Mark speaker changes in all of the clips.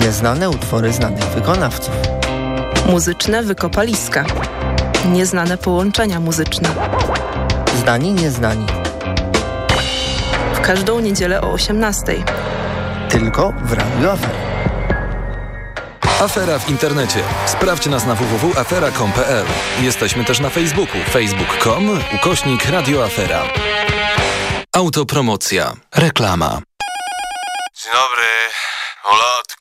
Speaker 1: Nieznane utwory znanych wykonawców.
Speaker 2: Muzyczne wykopaliska. Nieznane połączenia muzyczne.
Speaker 1: Znani, nieznani.
Speaker 2: W każdą niedzielę o 18.
Speaker 1: Tylko w Radio Afera.
Speaker 3: Afera w internecie. Sprawdź nas na www.afera.com.pl. Jesteśmy też na Facebooku. facebook.com ukośnik radioafera. Autopromocja. Reklama.
Speaker 4: Dzień dobry.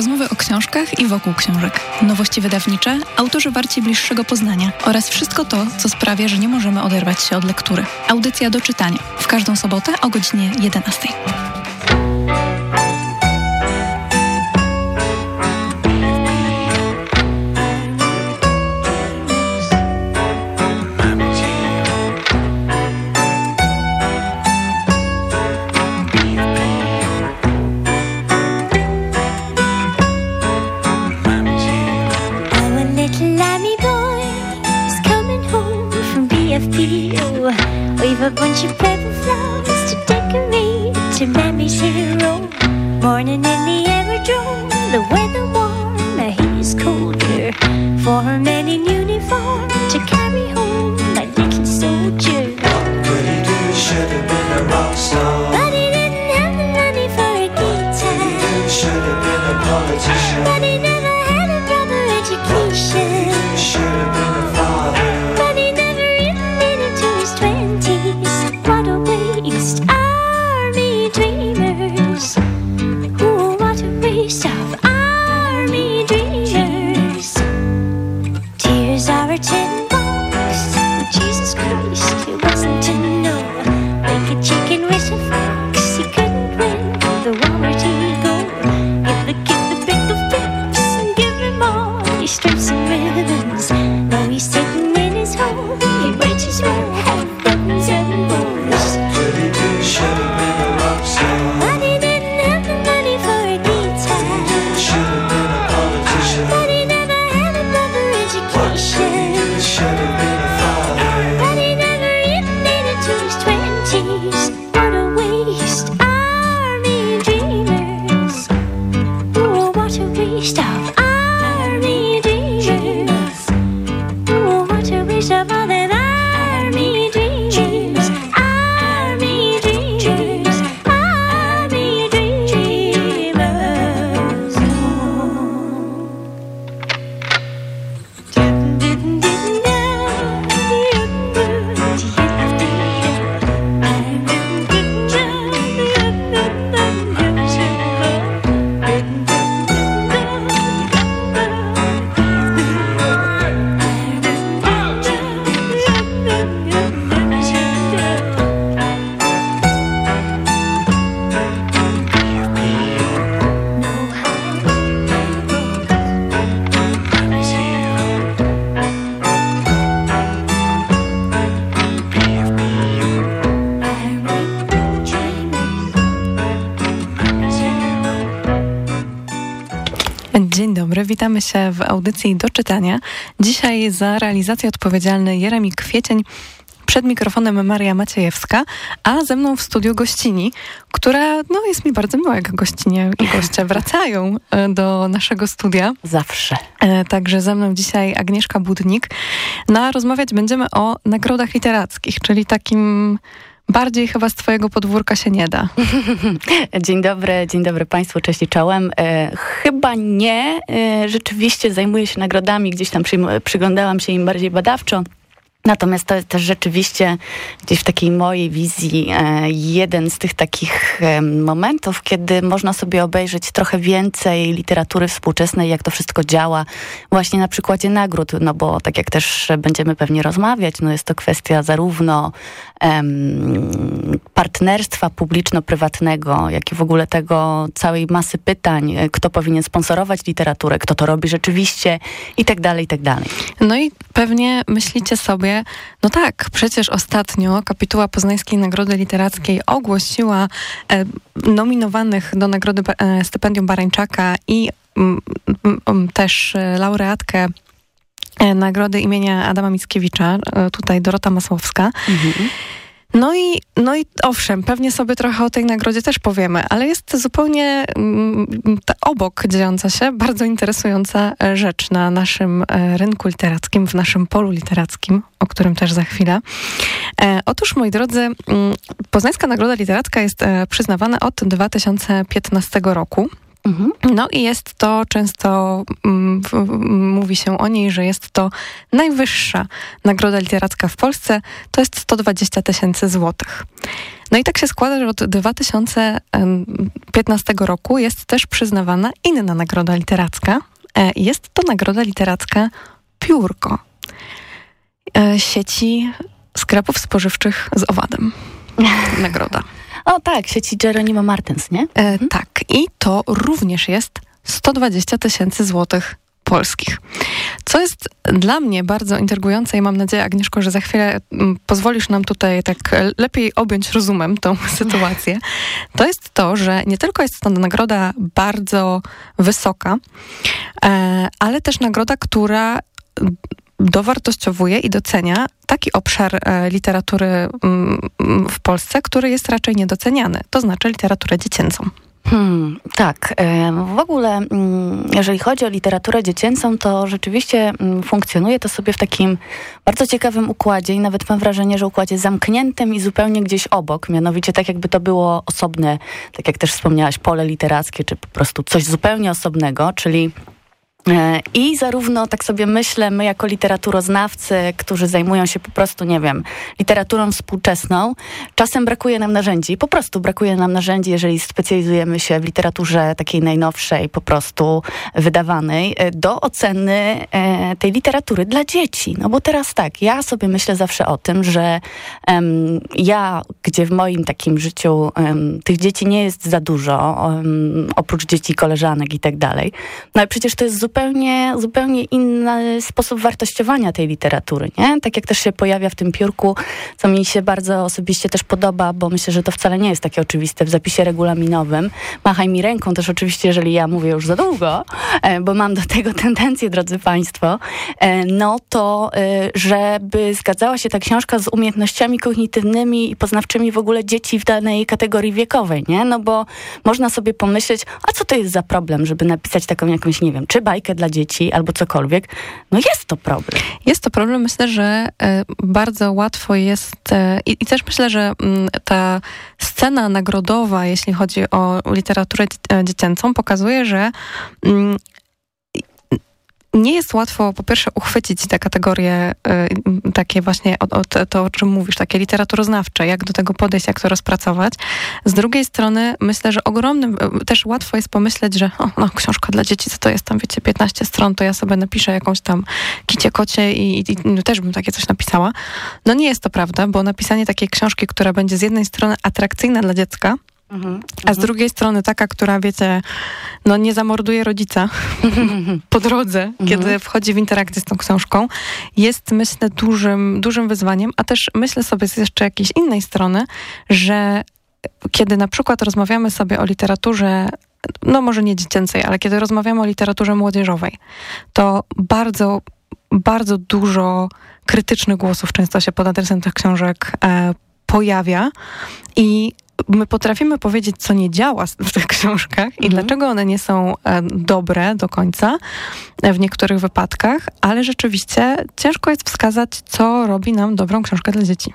Speaker 5: Rozmowy o książkach i wokół książek. Nowości wydawnicze, autorzy warci bliższego poznania oraz wszystko to, co sprawia, że nie możemy oderwać się od lektury. Audycja do czytania. W każdą sobotę o godzinie 11.
Speaker 6: A bunch of purple flowers to decorate to Mammy's hero. Oh, morning in the aerodrome, the weather warm, is colder. For her men in uniform
Speaker 5: witamy się w audycji do czytania. Dzisiaj za realizację odpowiedzialny Jeremi Kwiecień, przed mikrofonem Maria Maciejewska, a ze mną w studiu gościni, która no, jest mi bardzo miła, jak gościnie i goście wracają e, do naszego studia.
Speaker 7: Zawsze.
Speaker 5: E, Także ze mną dzisiaj Agnieszka Budnik. No a rozmawiać będziemy o nagrodach literackich, czyli takim bardziej chyba z twojego podwórka się nie da.
Speaker 7: Dzień dobry, dzień dobry Państwu, cześć i czołem. E, chyba nie. E, rzeczywiście zajmuję się nagrodami, gdzieś tam przyjm- przyglądałam się im bardziej badawczo. Natomiast to jest też rzeczywiście gdzieś w takiej mojej wizji e, jeden z tych takich momentów, kiedy można sobie obejrzeć trochę więcej literatury współczesnej, jak to wszystko działa właśnie na przykładzie nagród, no bo tak jak też będziemy pewnie rozmawiać, no jest to kwestia zarówno partnerstwa publiczno-prywatnego, jak i w ogóle tego całej masy pytań, e, kto powinien sponsorować literaturę, kto to robi rzeczywiście i tak dalej, i tak dalej.
Speaker 5: No i pewnie myślicie sobie, no tak, przecież ostatnio kapituła Poznańskiej Nagrody Literackiej ogłosiła e, nominowanych do nagrody e, stypendium Barańczaka i też e, laureatkę nagrody imienia Adama Mickiewicza, e, tutaj Dorota Masłowska. No i, no i owszem, pewnie sobie trochę o tej nagrodzie też powiemy, ale jest zupełnie mm, ta obok dziejąca się bardzo interesująca e, rzecz na naszym e, rynku literackim, w naszym polu literackim, o którym też za chwilę. E, otóż, moi drodzy, mm, Poznańska Nagroda Literacka jest e, przyznawana od 2015 roku.
Speaker 7: Mhm.
Speaker 5: No i jest to często, mm, mówi się o niej, że jest to najwyższa nagroda literacka w Polsce, to jest 120 tysięcy złotych. No i tak się składa, że od 2015 roku jest też przyznawana inna nagroda literacka. E, Jest to nagroda literacka Piórko e, sieci sklepów spożywczych z owadem. Nagroda.
Speaker 7: O tak, sieci Jeronimo Martens, nie?
Speaker 5: E, tak, i to również jest 120 tysięcy złotych polskich. Co jest dla mnie bardzo intrygujące i mam nadzieję, Agnieszko, że za chwilę mm, pozwolisz nam tutaj tak lepiej objąć rozumem tą sytuację, to jest to, że nie tylko jest to nagroda bardzo wysoka, e, ale też nagroda, która dowartościowuje i docenia taki obszar e, literatury mm, mm, w Polsce, który jest raczej niedoceniany, to znaczy literaturę dziecięcą.
Speaker 7: Hmm, tak. E, W ogóle, mm, jeżeli chodzi o literaturę dziecięcą, to rzeczywiście funkcjonuje to sobie w takim bardzo ciekawym układzie i nawet mam wrażenie, że układzie zamkniętym i zupełnie gdzieś obok, mianowicie tak jakby to było osobne, tak jak też wspomniałaś, pole literackie, czy po prostu coś zupełnie osobnego, czyli I zarówno, tak sobie myślę, my jako literaturoznawcy, którzy zajmują się po prostu, nie wiem, literaturą współczesną, czasem brakuje nam narzędzi, po prostu brakuje nam narzędzi, jeżeli specjalizujemy się w literaturze takiej najnowszej, po prostu wydawanej, e, do oceny e, tej literatury dla dzieci. No bo teraz tak, ja sobie myślę zawsze o tym, że em, ja, gdzie w moim takim życiu em, tych dzieci nie jest za dużo, em, oprócz dzieci, koleżanek i tak dalej, no ale przecież to jest zupełnie, zupełnie inny sposób wartościowania tej literatury, nie? Tak jak też się pojawia w tym piórku, co mi się bardzo osobiście też podoba, bo myślę, że to wcale nie jest takie oczywiste w zapisie regulaminowym. Machaj mi ręką też oczywiście, jeżeli ja mówię już za długo, e, bo mam do tego tendencję, drodzy Państwo, e, no to e, żeby zgadzała się ta książka z umiejętnościami kognitywnymi i poznawczymi w ogóle dzieci w danej kategorii wiekowej, nie? No bo można sobie pomyśleć, a co to jest za problem, żeby napisać taką jakąś, nie wiem, czy bajkę dla dzieci albo cokolwiek. No jest to problem.
Speaker 5: Jest to problem. Myślę, że e, bardzo łatwo jest e, i, i też myślę, że mm, ta scena nagrodowa, jeśli chodzi o literaturę e, dziecięcą, pokazuje, że mm, nie jest łatwo po pierwsze uchwycić te kategorie y, takie właśnie, o, to, o czym mówisz, takie literaturoznawcze, jak do tego podejść, jak to rozpracować. Z drugiej strony myślę, że ogromnym, y, też łatwo jest pomyśleć, że o, no, książka dla dzieci, co to jest tam, wiecie, 15 stron, to ja sobie napiszę jakąś tam kicie kocie i, i, i też bym takie coś napisała. No nie jest to prawda, bo napisanie takiej książki, która będzie z jednej strony atrakcyjna dla dziecka, a z drugiej strony taka, która, wiecie, no nie zamorduje rodzica po drodze, kiedy wchodzi w interakcję z tą książką, jest, myślę, dużym, dużym wyzwaniem, a też myślę sobie z jeszcze jakiejś innej strony, że kiedy na przykład rozmawiamy sobie o literaturze, no może nie dziecięcej, ale kiedy rozmawiamy o literaturze młodzieżowej, to bardzo, bardzo dużo krytycznych głosów często się pod adresem tych książek e, pojawia i my potrafimy powiedzieć, co nie działa w tych książkach i dlaczego one nie są e, dobre do końca e, w niektórych wypadkach, ale rzeczywiście ciężko jest wskazać, co robi nam dobrą książkę dla dzieci.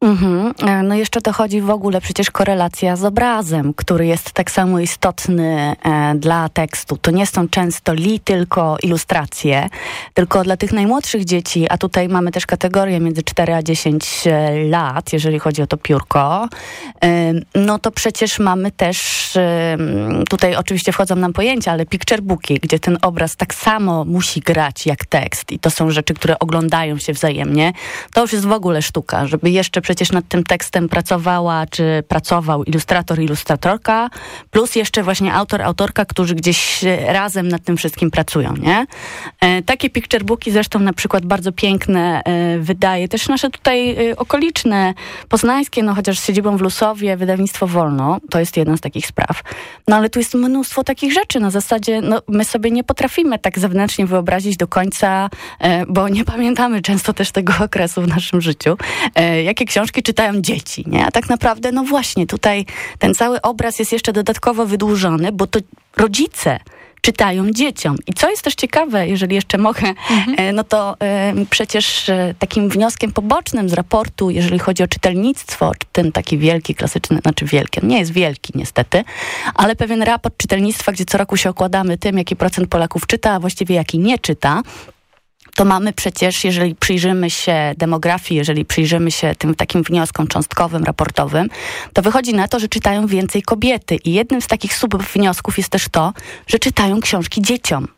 Speaker 7: Mhm. E, No jeszcze to chodzi w ogóle przecież korelacja z obrazem, który jest tak samo istotny e, dla tekstu. To nie są często li tylko ilustracje, tylko dla tych najmłodszych dzieci, a tutaj mamy też kategorię między 4 a 10 lat, jeżeli chodzi o to piórko, e, no to przecież mamy też, e, tutaj oczywiście wchodzą nam pojęcia, ale picture booki, gdzie ten obraz tak samo musi grać jak tekst i to są rzeczy, które oglądają się wzajemnie. To już jest w ogóle sztuka, żeby jeszcze przecież nad tym tekstem pracowała, czy pracował ilustrator, ilustratorka, plus jeszcze właśnie autor, autorka, którzy gdzieś e, razem nad tym wszystkim pracują, nie? E, takie picture zresztą na przykład bardzo piękne e, wydaje też nasze tutaj okoliczne, poznańskie, no chociaż z siedzibą w Lusowie, wydawnictwo Wolno, to jest jedna z takich spraw. No ale tu jest mnóstwo takich rzeczy, na zasadzie, no my sobie nie potrafimy tak zewnętrznie wyobrazić do końca, bo nie pamiętamy często też tego okresu w naszym życiu, jakie czytają dzieci, nie? A tak naprawdę, no właśnie, tutaj ten cały obraz jest jeszcze dodatkowo wydłużony, bo to rodzice czytają dzieciom. I co jest też ciekawe, jeżeli jeszcze mogę, e, no to e, przecież e, takim wnioskiem pobocznym z raportu, jeżeli chodzi o czytelnictwo, czy ten taki wielki, klasyczny, znaczy wielki, nie jest wielki niestety, ale pewien raport czytelnictwa, gdzie co roku się okładamy tym, jaki procent Polaków czyta, a właściwie jaki nie czyta, to mamy przecież, jeżeli przyjrzymy się demografii, jeżeli przyjrzymy się tym takim wnioskom cząstkowym, raportowym, to wychodzi na to, że czytają więcej kobiety. I jednym z takich subwniosków jest też to, że czytają książki dzieciom.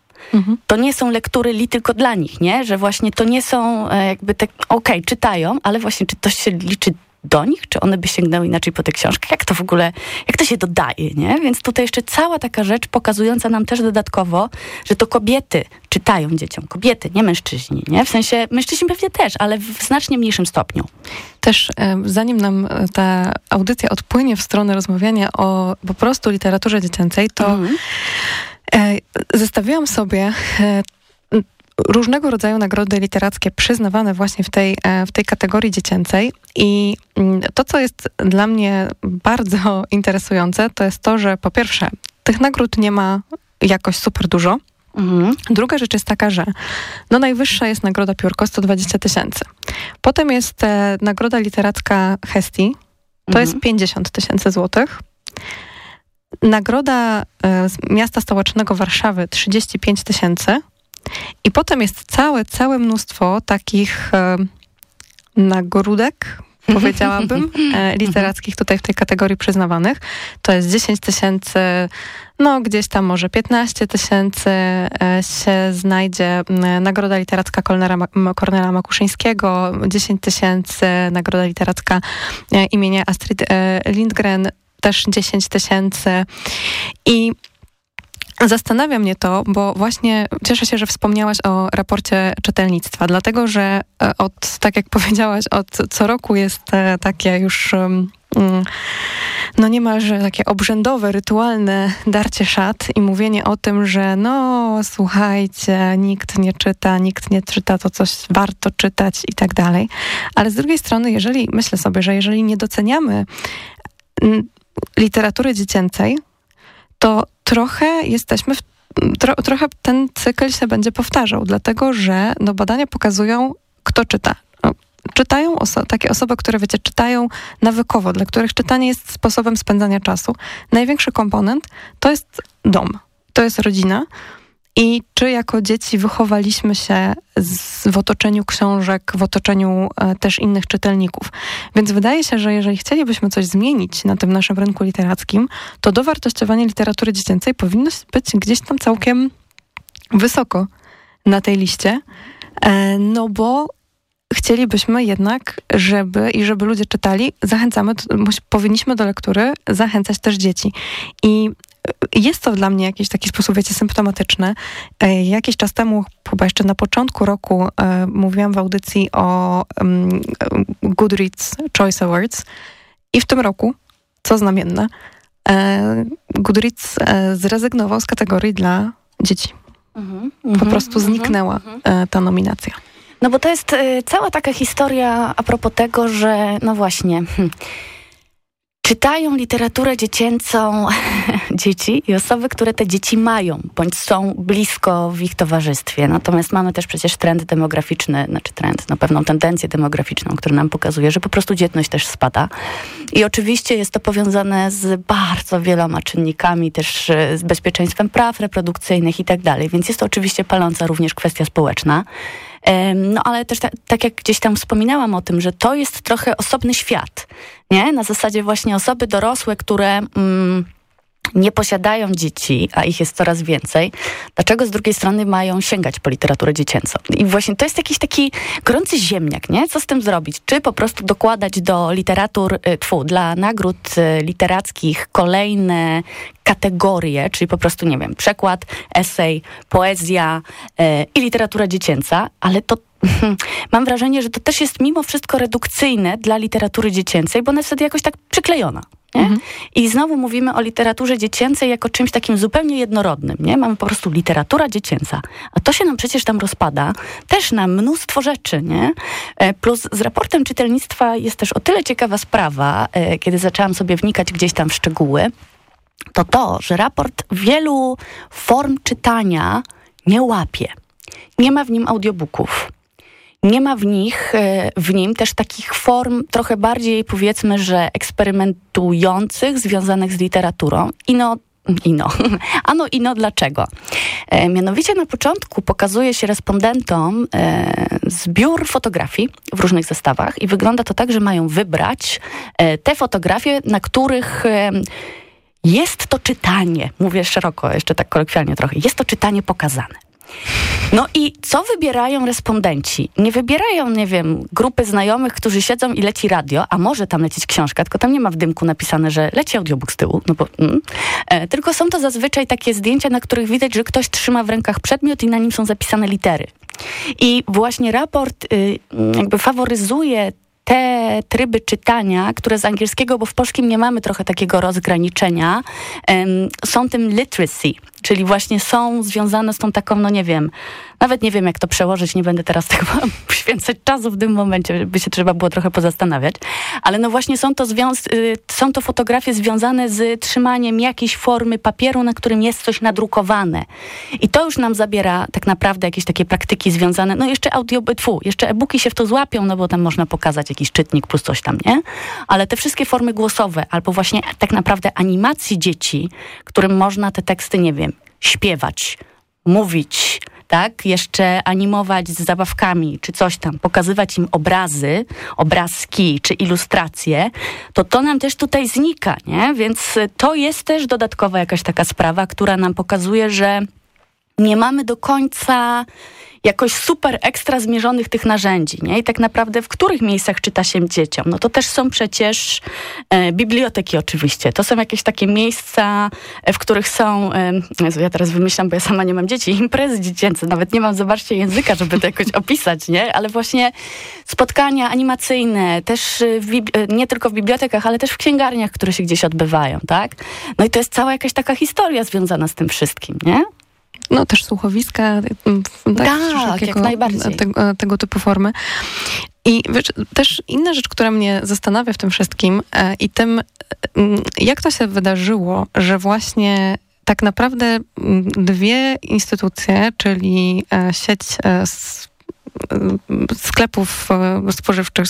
Speaker 7: To nie są lektury li tylko dla nich, nie? Że właśnie to nie są e, jakby tak, okej, czytają, ale właśnie czy to się liczy do nich, czy one by sięgnęły inaczej po te książki? Jak to w ogóle, jak to się dodaje, nie? Więc tutaj jeszcze cała taka rzecz pokazująca nam też dodatkowo, że to kobiety czytają dzieciom. Kobiety, nie mężczyźni, nie? W sensie mężczyźni pewnie też, ale w znacznie mniejszym stopniu.
Speaker 5: Też zanim nam e, ta audycja odpłynie w stronę rozmawiania o po prostu literaturze dziecięcej, to e, zestawiłam sobie e, różnego rodzaju nagrody literackie przyznawane właśnie w tej, e, w tej kategorii dziecięcej i mm, to, co jest dla mnie bardzo interesujące, to jest to, że po pierwsze, tych nagród nie ma jakoś super dużo,
Speaker 7: Mhm.
Speaker 5: Druga rzecz jest taka, że no najwyższa jest nagroda Piórko, 120 tysięcy. Potem jest e, nagroda literacka Hesti, to
Speaker 7: Mhm.
Speaker 5: jest 50 tysięcy złotych. Nagroda e, z miasta stołecznego Warszawy 35 tysięcy. I potem jest całe, całe mnóstwo takich e, nagródek, powiedziałabym, literackich tutaj w tej kategorii przyznawanych. To jest 10 tysięcy, no gdzieś tam może 15 tysięcy e, się znajdzie Nagroda Literacka M- Kornela Makuszyńskiego, 10 tysięcy Nagroda Literacka e, imienia Astrid e, Lindgren, też 10 tysięcy. I Zastanawia mnie to, bo właśnie cieszę się, że wspomniałaś o raporcie czytelnictwa, dlatego że e, od, tak jak powiedziałaś, od co roku jest e, takie już mm, no niemalże takie obrzędowe, rytualne darcie szat i mówienie o tym, że no słuchajcie, nikt nie czyta, nikt nie czyta, to coś warto czytać i tak dalej. Ale z drugiej strony, jeżeli, myślę sobie, że jeżeli nie doceniamy mm, literatury dziecięcej, to trochę jesteśmy w tro, trochę ten cykl się będzie powtarzał, dlatego że no, badania pokazują, kto czyta. No, czytają oso- takie osoby, które wiecie, czytają nawykowo, dla których czytanie jest sposobem spędzania czasu. Największy komponent to jest dom, to jest rodzina. I czy jako dzieci wychowaliśmy się z, w otoczeniu książek, w otoczeniu e, też innych czytelników. Więc wydaje się, że jeżeli chcielibyśmy coś zmienić na tym naszym rynku literackim, to dowartościowanie literatury dziecięcej powinno być gdzieś tam całkiem wysoko na tej liście, e, no bo chcielibyśmy jednak, żeby i żeby ludzie czytali, zachęcamy, powinniśmy do lektury zachęcać też dzieci. I jest to dla mnie jakiś taki sposób, wiecie, symptomatyczny. E, Jakiś czas temu, chyba jeszcze na początku roku, e, mówiłam w audycji o em, Goodreads Choice Awards i w tym roku, co znamienne, e, Goodreads e, zrezygnował z kategorii dla dzieci. Po prostu zniknęła e, ta nominacja.
Speaker 7: No bo to jest cała taka historia a propos tego, że no właśnie, hm, czytają literaturę dziecięcą dzieci i osoby, które te dzieci mają, bądź są blisko w ich towarzystwie. Natomiast mamy też przecież trend demograficzny, znaczy trend, no pewną tendencję demograficzną, który nam pokazuje, że po prostu dzietność też spada. I oczywiście jest to powiązane z bardzo wieloma czynnikami, też y, z bezpieczeństwem praw reprodukcyjnych i tak dalej. Więc jest to oczywiście paląca również kwestia społeczna. No ale też ta, tak jak gdzieś tam wspominałam o tym, że to jest trochę osobny świat, nie? Na zasadzie właśnie osoby dorosłe, które... Mm, nie posiadają dzieci, a ich jest coraz więcej, dlaczego z drugiej strony mają sięgać po literaturę dziecięcą? I właśnie to jest jakiś taki gorący ziemniak, nie? Co z tym zrobić? Czy po prostu dokładać do literatur, y, tfu, dla nagród y, literackich kolejne kategorie, czyli po prostu, nie wiem, przekład, esej, poezja y, i literatura dziecięca, ale to mam wrażenie, że to też jest mimo wszystko redukcyjne dla literatury dziecięcej, bo ona jest wtedy jakoś tak przyklejona. Nie? I znowu mówimy o literaturze dziecięcej jako czymś takim zupełnie jednorodnym. Nie? Mamy po prostu literatura dziecięca. A to się nam przecież tam rozpada też na mnóstwo rzeczy. Nie? E, Plus z raportem czytelnictwa jest też o tyle ciekawa sprawa, e, kiedy zaczęłam sobie wnikać gdzieś tam w szczegóły, to to, że raport wielu form czytania nie łapie. Nie ma w nim audiobooków. Nie ma w nich, e, w nim też takich form trochę bardziej powiedzmy, że eksperymentujących, związanych z literaturą. Ino, ino. Ano ino dlaczego? E, mianowicie na początku pokazuje się respondentom e, zbiór fotografii w różnych zestawach i wygląda to tak, że mają wybrać te fotografie, na których jest to czytanie, mówię szeroko, jeszcze tak kolokwialnie trochę, jest to czytanie pokazane. No i co wybierają respondenci? Nie wybierają, nie wiem, grupy znajomych, którzy siedzą i leci radio, a może tam lecieć książka, tylko tam nie ma w dymku napisane, że leci audiobook z tyłu, no bo, mm. e, tylko są to zazwyczaj takie zdjęcia, na których widać, że ktoś trzyma w rękach przedmiot i na nim są zapisane litery. I właśnie raport y, jakby faworyzuje te tryby czytania, które z angielskiego, bo w polskim nie mamy trochę takiego rozgraniczenia, są tym literacy, czyli właśnie są związane z tą taką, no nie wiem, nawet nie wiem jak to przełożyć, nie będę teraz tego poświęcać czasu w tym momencie, by się trzeba było trochę pozastanawiać, ale no właśnie są to, y, są to fotografie związane z trzymaniem jakiejś formy papieru, na którym jest coś nadrukowane. I to już nam zabiera tak naprawdę jakieś takie praktyki związane, no jeszcze audio, tfu, jeszcze e-booki się w to złapią, no bo tam można pokazać jakiś czytnik plus coś tam, nie? Ale te wszystkie formy głosowe, albo właśnie tak naprawdę animacji dzieci, którym można te teksty, nie wiem, śpiewać, mówić, tak? Jeszcze animować z zabawkami, czy coś tam, pokazywać im obrazy, obrazki, czy ilustracje, to to nam też tutaj znika, nie? Więc to jest też dodatkowa jakaś taka sprawa, która nam pokazuje, że nie mamy do końca jakoś super ekstra zmierzonych tych narzędzi, nie? I tak naprawdę w których miejscach czyta się dzieciom? No to też są przecież e, biblioteki oczywiście. To są jakieś takie miejsca, e, w których są, e, Jezu, ja teraz wymyślam, bo ja sama nie mam dzieci, imprezy dziecięce, nawet nie mam, zobaczcie, języka, żeby to jakoś opisać, nie? Ale właśnie spotkania animacyjne, też e, nie tylko w bibliotekach, ale też w księgarniach, które się gdzieś odbywają, tak? No i to jest cała jakaś taka historia związana z tym wszystkim, nie?
Speaker 5: No też słuchowiska. mm,
Speaker 7: Tak,
Speaker 5: wszelkiego,
Speaker 7: jak najbardziej.
Speaker 5: Tego, tego typu formy. I wiesz, też inna rzecz, która mnie zastanawia w tym wszystkim e, i tym, mm, jak to się wydarzyło, że właśnie tak naprawdę mm, dwie instytucje, czyli e, sieć e, m, sklepów e, spożywczych,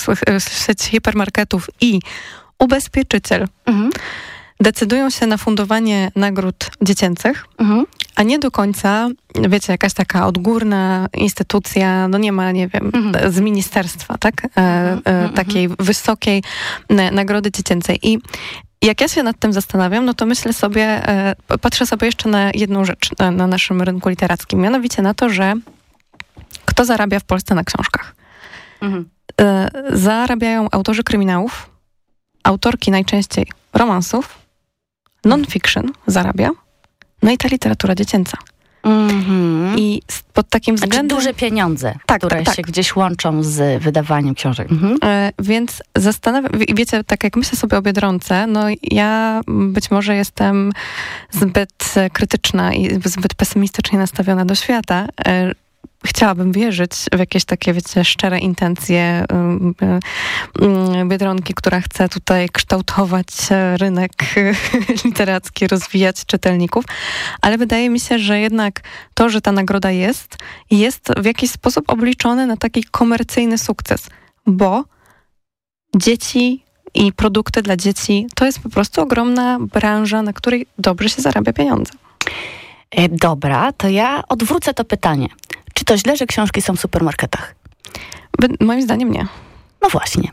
Speaker 5: sieć hipermarketów i ubezpieczyciel
Speaker 7: Mhm.
Speaker 5: Decydują się na fundowanie nagród dziecięcych,
Speaker 7: Mhm.
Speaker 5: a nie do końca, wiecie, jakaś taka odgórna instytucja, no nie ma, nie wiem,
Speaker 7: Mhm.
Speaker 5: z ministerstwa, tak? E,
Speaker 7: Mhm,
Speaker 5: e,
Speaker 7: mhm,
Speaker 5: takiej wysokiej n- nagrody dziecięcej. I jak ja się nad tym zastanawiam, no to myślę sobie, e, patrzę sobie jeszcze na jedną rzecz na, na naszym rynku literackim, mianowicie na to, że kto zarabia w Polsce na książkach?
Speaker 7: Mhm.
Speaker 5: E, zarabiają autorzy kryminałów, autorki najczęściej romansów, non-fiction zarabia, no i ta literatura dziecięca.
Speaker 7: Mhm.
Speaker 5: I pod takim
Speaker 7: Znaczy
Speaker 5: względem...
Speaker 7: duże pieniądze,
Speaker 5: Tak,
Speaker 7: które
Speaker 5: tak, tak.
Speaker 7: się gdzieś łączą z wydawaniem książek. Mhm.
Speaker 5: E, Więc zastanawiam, wie- wiecie, tak jak myślę sobie o Biedronce, no ja być może jestem zbyt krytyczna i zbyt pesymistycznie nastawiona do świata. E, Chciałabym wierzyć w jakieś takie, wiecie, szczere intencje y, ym, Biedronki, która chce tutaj kształtować e, rynek literacki, rozwijać czytelników, ale wydaje mi się, że jednak to, że ta nagroda jest, jest w jakiś sposób obliczone na taki komercyjny sukces, bo dzieci i produkty dla dzieci to jest po prostu ogromna branża, na której dobrze się zarabia pieniądze.
Speaker 7: E, Dobra, to ja odwrócę to pytanie. Czy to źle, że książki są w supermarketach?
Speaker 5: Moim zdaniem nie.
Speaker 7: No właśnie.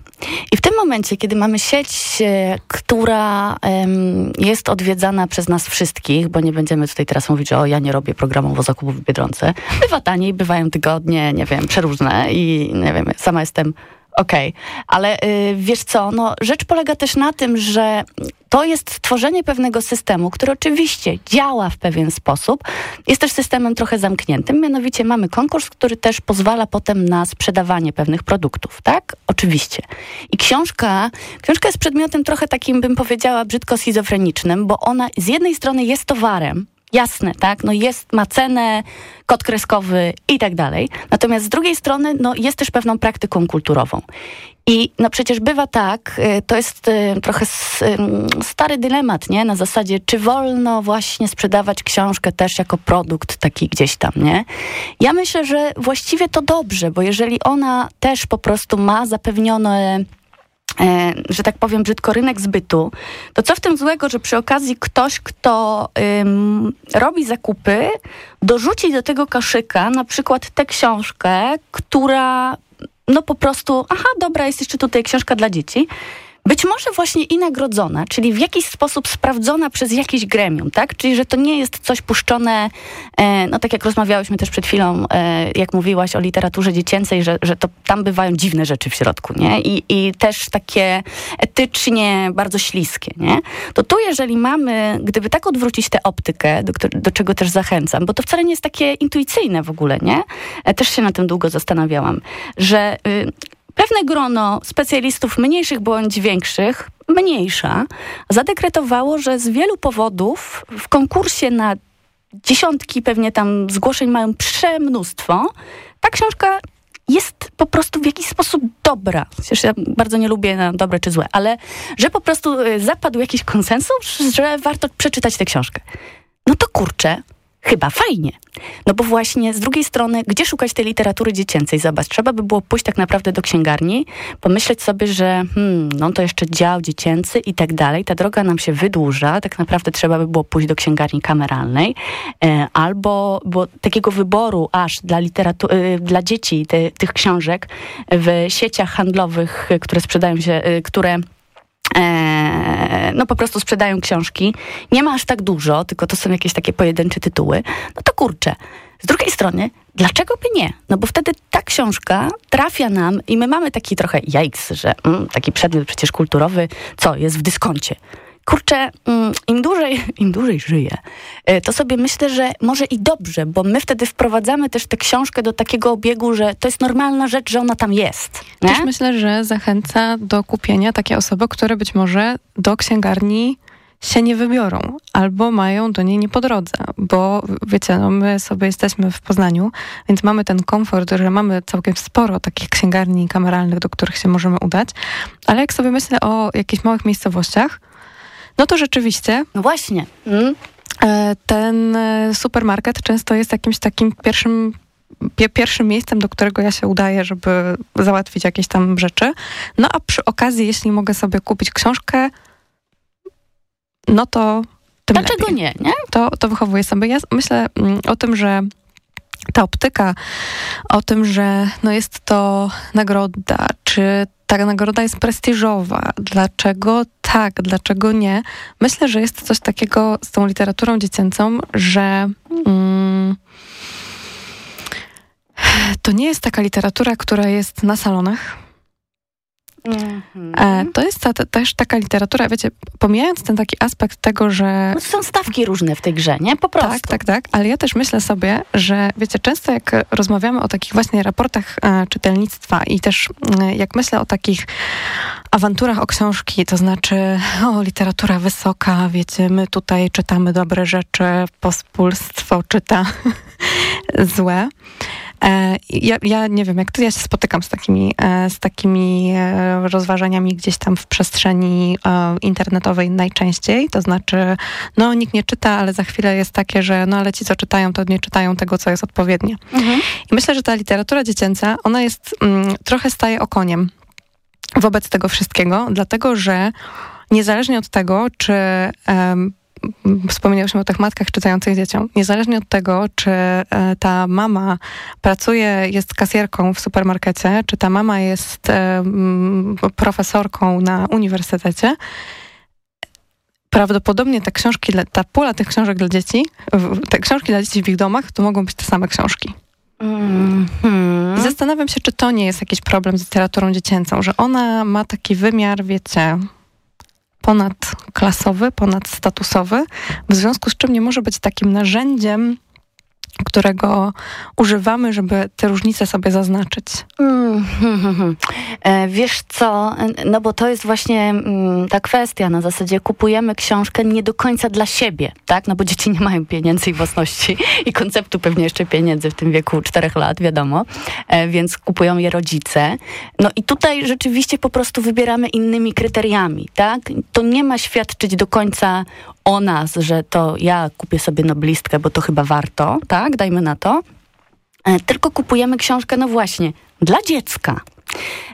Speaker 7: I w tym momencie, kiedy mamy sieć, e, która em, jest odwiedzana przez nas wszystkich, bo nie będziemy tutaj teraz mówić, że o, ja nie robię programowo zakupów w Biedronce. Bywa taniej, bywają tygodnie, nie wiem, przeróżne i nie wiem, sama jestem okej. Ale y, wiesz co, no, rzecz polega też na tym, że to jest tworzenie pewnego systemu, który oczywiście działa w pewien sposób, jest też systemem trochę zamkniętym, mianowicie mamy konkurs, który też pozwala potem na sprzedawanie pewnych produktów, tak? Oczywiście. I książka, książka jest przedmiotem trochę takim, bym powiedziała, brzydko schizofrenicznym, bo ona z jednej strony jest towarem, Jasne, tak? No jest, ma cenę, kod kreskowy i tak dalej. Natomiast z drugiej strony, no jest też pewną praktyką kulturową. I no przecież bywa tak, y, to jest y, trochę ym, stary dylemat, nie? Na zasadzie, czy wolno właśnie sprzedawać książkę też jako produkt taki gdzieś tam, nie? Ja myślę, że właściwie to dobrze, bo jeżeli ona też po prostu ma zapewnione że tak powiem, brzydko rynek zbytu, to co w tym złego, że przy okazji ktoś, kto ym, robi zakupy, dorzuci do tego koszyka na przykład tę książkę, która no po prostu, aha, dobra, jest jeszcze tutaj książka dla dzieci. Być może właśnie i nagrodzona, czyli w jakiś sposób sprawdzona przez jakieś gremium, tak? Czyli, że to nie jest coś puszczone, e, no tak jak rozmawiałyśmy też przed chwilą, e, jak mówiłaś o literaturze dziecięcej, że, że to tam bywają dziwne rzeczy w środku, nie? I, I też takie etycznie bardzo śliskie, nie? To tu, jeżeli mamy, gdyby tak odwrócić tę optykę, do, do czego też zachęcam, bo to wcale nie jest takie intuicyjne w ogóle, nie? E, Też się na tym długo zastanawiałam, że y, pewne grono specjalistów mniejszych bądź większych, mniejsza, zadekretowało, że z wielu powodów w konkursie na dziesiątki pewnie tam zgłoszeń mają przemnóstwo, ta książka jest po prostu w jakiś sposób dobra. Chociaż ja bardzo nie lubię na dobre czy złe, ale że po prostu y, zapadł jakiś konsensus, że warto przeczytać tę książkę. No to kurczę, chyba fajnie. No bo właśnie z drugiej strony, gdzie szukać tej literatury dziecięcej? Zobacz, trzeba by było pójść tak naprawdę do księgarni, pomyśleć sobie, że hmm, no to jeszcze dział dziecięcy i tak dalej. Ta droga nam się wydłuża. Tak naprawdę trzeba by było pójść do księgarni kameralnej e, albo bo takiego wyboru aż dla, literatu- e, dla dzieci te, tych książek w sieciach handlowych, które sprzedają się, e, które no po prostu sprzedają książki. Nie ma aż tak dużo, tylko to są jakieś takie pojedyncze tytuły. No to kurczę. Z drugiej strony, dlaczego by nie? No bo wtedy ta książka trafia nam i my mamy taki trochę jajks, że mm, taki przedmiot przecież kulturowy, co, jest w dyskoncie. Kurczę, mm, im dłużej, im dłużej żyję, e, to sobie myślę, że może i dobrze, bo my wtedy wprowadzamy też tę książkę do takiego obiegu, że to jest normalna rzecz, że ona tam jest. Nie?
Speaker 5: Też myślę, że zachęca do kupienia takie osoby, które być może do księgarni się nie wybiorą albo mają do niej nie po drodze, bo wiecie, no my sobie jesteśmy w Poznaniu, więc mamy ten komfort, że mamy całkiem sporo takich księgarni kameralnych, do których się możemy udać, ale jak sobie myślę o jakichś małych miejscowościach, no to rzeczywiście
Speaker 7: No właśnie. Mm.
Speaker 5: e, ten e, supermarket często jest jakimś takim pierwszym pie- pierwszym miejscem, do którego ja się udaję, żeby załatwić jakieś tam rzeczy. No a przy okazji, jeśli mogę sobie kupić książkę, no to tym
Speaker 7: Dlaczego
Speaker 5: lepiej.
Speaker 7: nie, nie?
Speaker 5: To, to wychowuję sobie. Ja myślę mm, o tym, że ta optyka, o tym, że no jest to nagroda, czy ta nagroda jest prestiżowa, dlaczego tak, dlaczego nie. Myślę, że jest coś takiego z tą literaturą dziecięcą, że mm, to nie jest taka literatura, która jest na salonach. E, to jest ta, ta, też taka literatura, wiecie, pomijając ten taki aspekt tego, że
Speaker 7: No są stawki różne w tej grze, nie? Po prostu.
Speaker 5: tak, tak, tak, ale ja też myślę sobie, że wiecie, często jak rozmawiamy o takich właśnie raportach e, czytelnictwa i też e, jak myślę o takich awanturach o książki, to znaczy o literatura wysoka, wiecie, my tutaj czytamy dobre rzeczy, pospólstwo czyta złe. E, ja, ja nie wiem, jak ty, ja się spotykam z takimi, e, z takimi e, rozważaniami gdzieś tam w przestrzeni internetowej najczęściej, to znaczy, no nikt nie czyta, ale za chwilę jest takie, że no ale ci, co czytają, to nie czytają tego, co jest odpowiednie.
Speaker 7: Mhm.
Speaker 5: I myślę, że ta literatura dziecięca, ona jest, mm, trochę staje okoniem wobec tego wszystkiego, dlatego, że niezależnie od tego, czy mm, wspomniałyśmy o tych matkach czytających dzieciom. Niezależnie od tego, czy e, ta mama pracuje, jest kasjerką w supermarkecie, czy ta mama jest e, mm, profesorką na uniwersytecie, prawdopodobnie te książki, ta pula tych książek dla dzieci, te książki dla dzieci w ich domach, to mogą być te same książki. I zastanawiam się, czy to nie jest jakiś problem z literaturą dziecięcą, że ona ma taki wymiar, wiecie, ponadklasowy, ponadstatusowy, w związku z czym nie może być takim narzędziem, którego używamy, żeby te różnice sobie zaznaczyć.
Speaker 7: Mm, hmm, hmm, hmm. E, Wiesz co, no bo to jest właśnie mm, ta kwestia, na zasadzie kupujemy książkę nie do końca dla siebie, tak? No bo dzieci nie mają pieniędzy i własności i konceptu pewnie jeszcze pieniędzy w tym wieku czterech lat, wiadomo, e, więc kupują je rodzice. No i tutaj rzeczywiście po prostu wybieramy innymi kryteriami, tak? To nie ma świadczyć do końca o nas, że to ja kupię sobie noblistkę, bo to chyba warto, tak? Dajmy na to. E, tylko kupujemy książkę, no właśnie, dla dziecka.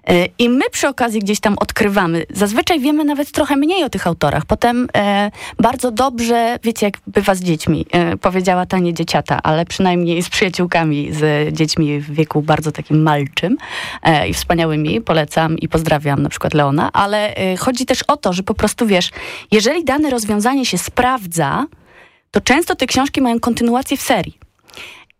Speaker 7: E, I my przy okazji gdzieś tam odkrywamy. Zazwyczaj wiemy nawet trochę mniej o tych autorach. Potem e, bardzo dobrze, wiecie, jak bywa z dziećmi, e, powiedziała Tanie Dzieciata, ale przynajmniej z przyjaciółkami, z dziećmi w wieku bardzo takim malczym e, i wspaniałymi. Polecam i pozdrawiam na przykład Leona, ale e, chodzi też o to, że po prostu wiesz, jeżeli dane rozwiązanie się sprawdza, to często te książki mają kontynuację w serii.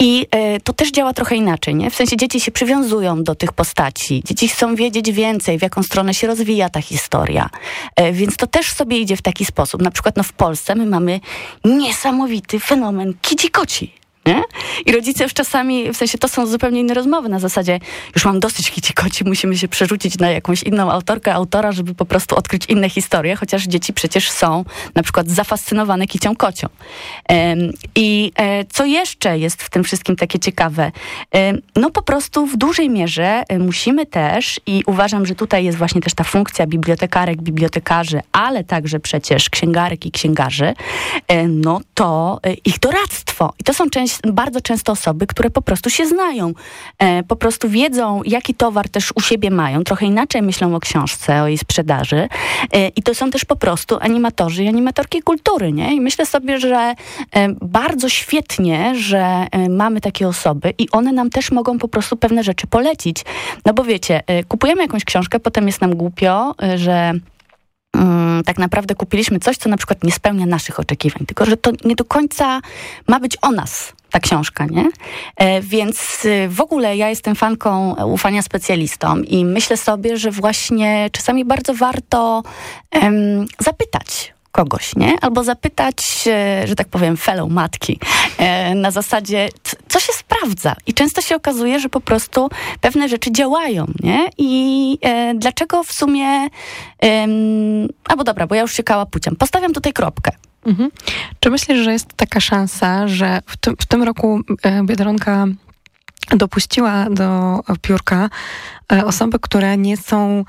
Speaker 7: I e, to też działa trochę inaczej, nie? W sensie dzieci się przywiązują do tych postaci, dzieci chcą wiedzieć więcej, w jaką stronę się rozwija ta historia. E, więc to też sobie idzie w taki sposób. Na przykład no, w Polsce my mamy niesamowity fenomen kici-koci. Nie? I rodzice już czasami, w sensie to są zupełnie inne rozmowy na zasadzie, już mam dosyć kici-koci, musimy się przerzucić na jakąś inną autorkę, autora, żeby po prostu odkryć inne historie, chociaż dzieci przecież są na przykład zafascynowane kicią kocią. I e, co jeszcze jest w tym wszystkim takie ciekawe? No po prostu w dużej mierze e, musimy też i uważam, że tutaj jest właśnie też ta funkcja bibliotekarek, bibliotekarzy, ale także przecież księgarek i księgarzy, e, no to ich doradztwo. I to są część, bardzo często osoby, które po prostu się znają. E, po prostu wiedzą, jaki towar też u siebie mają. Trochę inaczej myślą o książce, o jej sprzedaży. E, I to są też po prostu animatorzy i animatorki kultury, nie? I myślę sobie, że e, bardzo świetnie, że mamy takie osoby i one nam też mogą po prostu pewne rzeczy polecić. No bo wiecie, kupujemy jakąś książkę, potem jest nam głupio, że mm, tak naprawdę kupiliśmy coś, co na przykład nie spełnia naszych oczekiwań, tylko że to nie do końca ma być o nas. Ta książka, nie? E, więc y, w ogóle ja jestem fanką ufania specjalistom i myślę sobie, że właśnie czasami bardzo warto em, zapytać kogoś, nie? Albo zapytać, e, że tak powiem, fellow matki e, na zasadzie, co się sprawdza. I często się okazuje, że po prostu pewne rzeczy działają, nie? I e, dlaczego w sumie... Em, albo dobra, bo ja już się kałapuciam. Postawiam tutaj kropkę.
Speaker 5: Mhm. Czy myślisz, że jest taka szansa, że w tym, w tym roku Biedronka dopuściła do piórka osoby, które nie są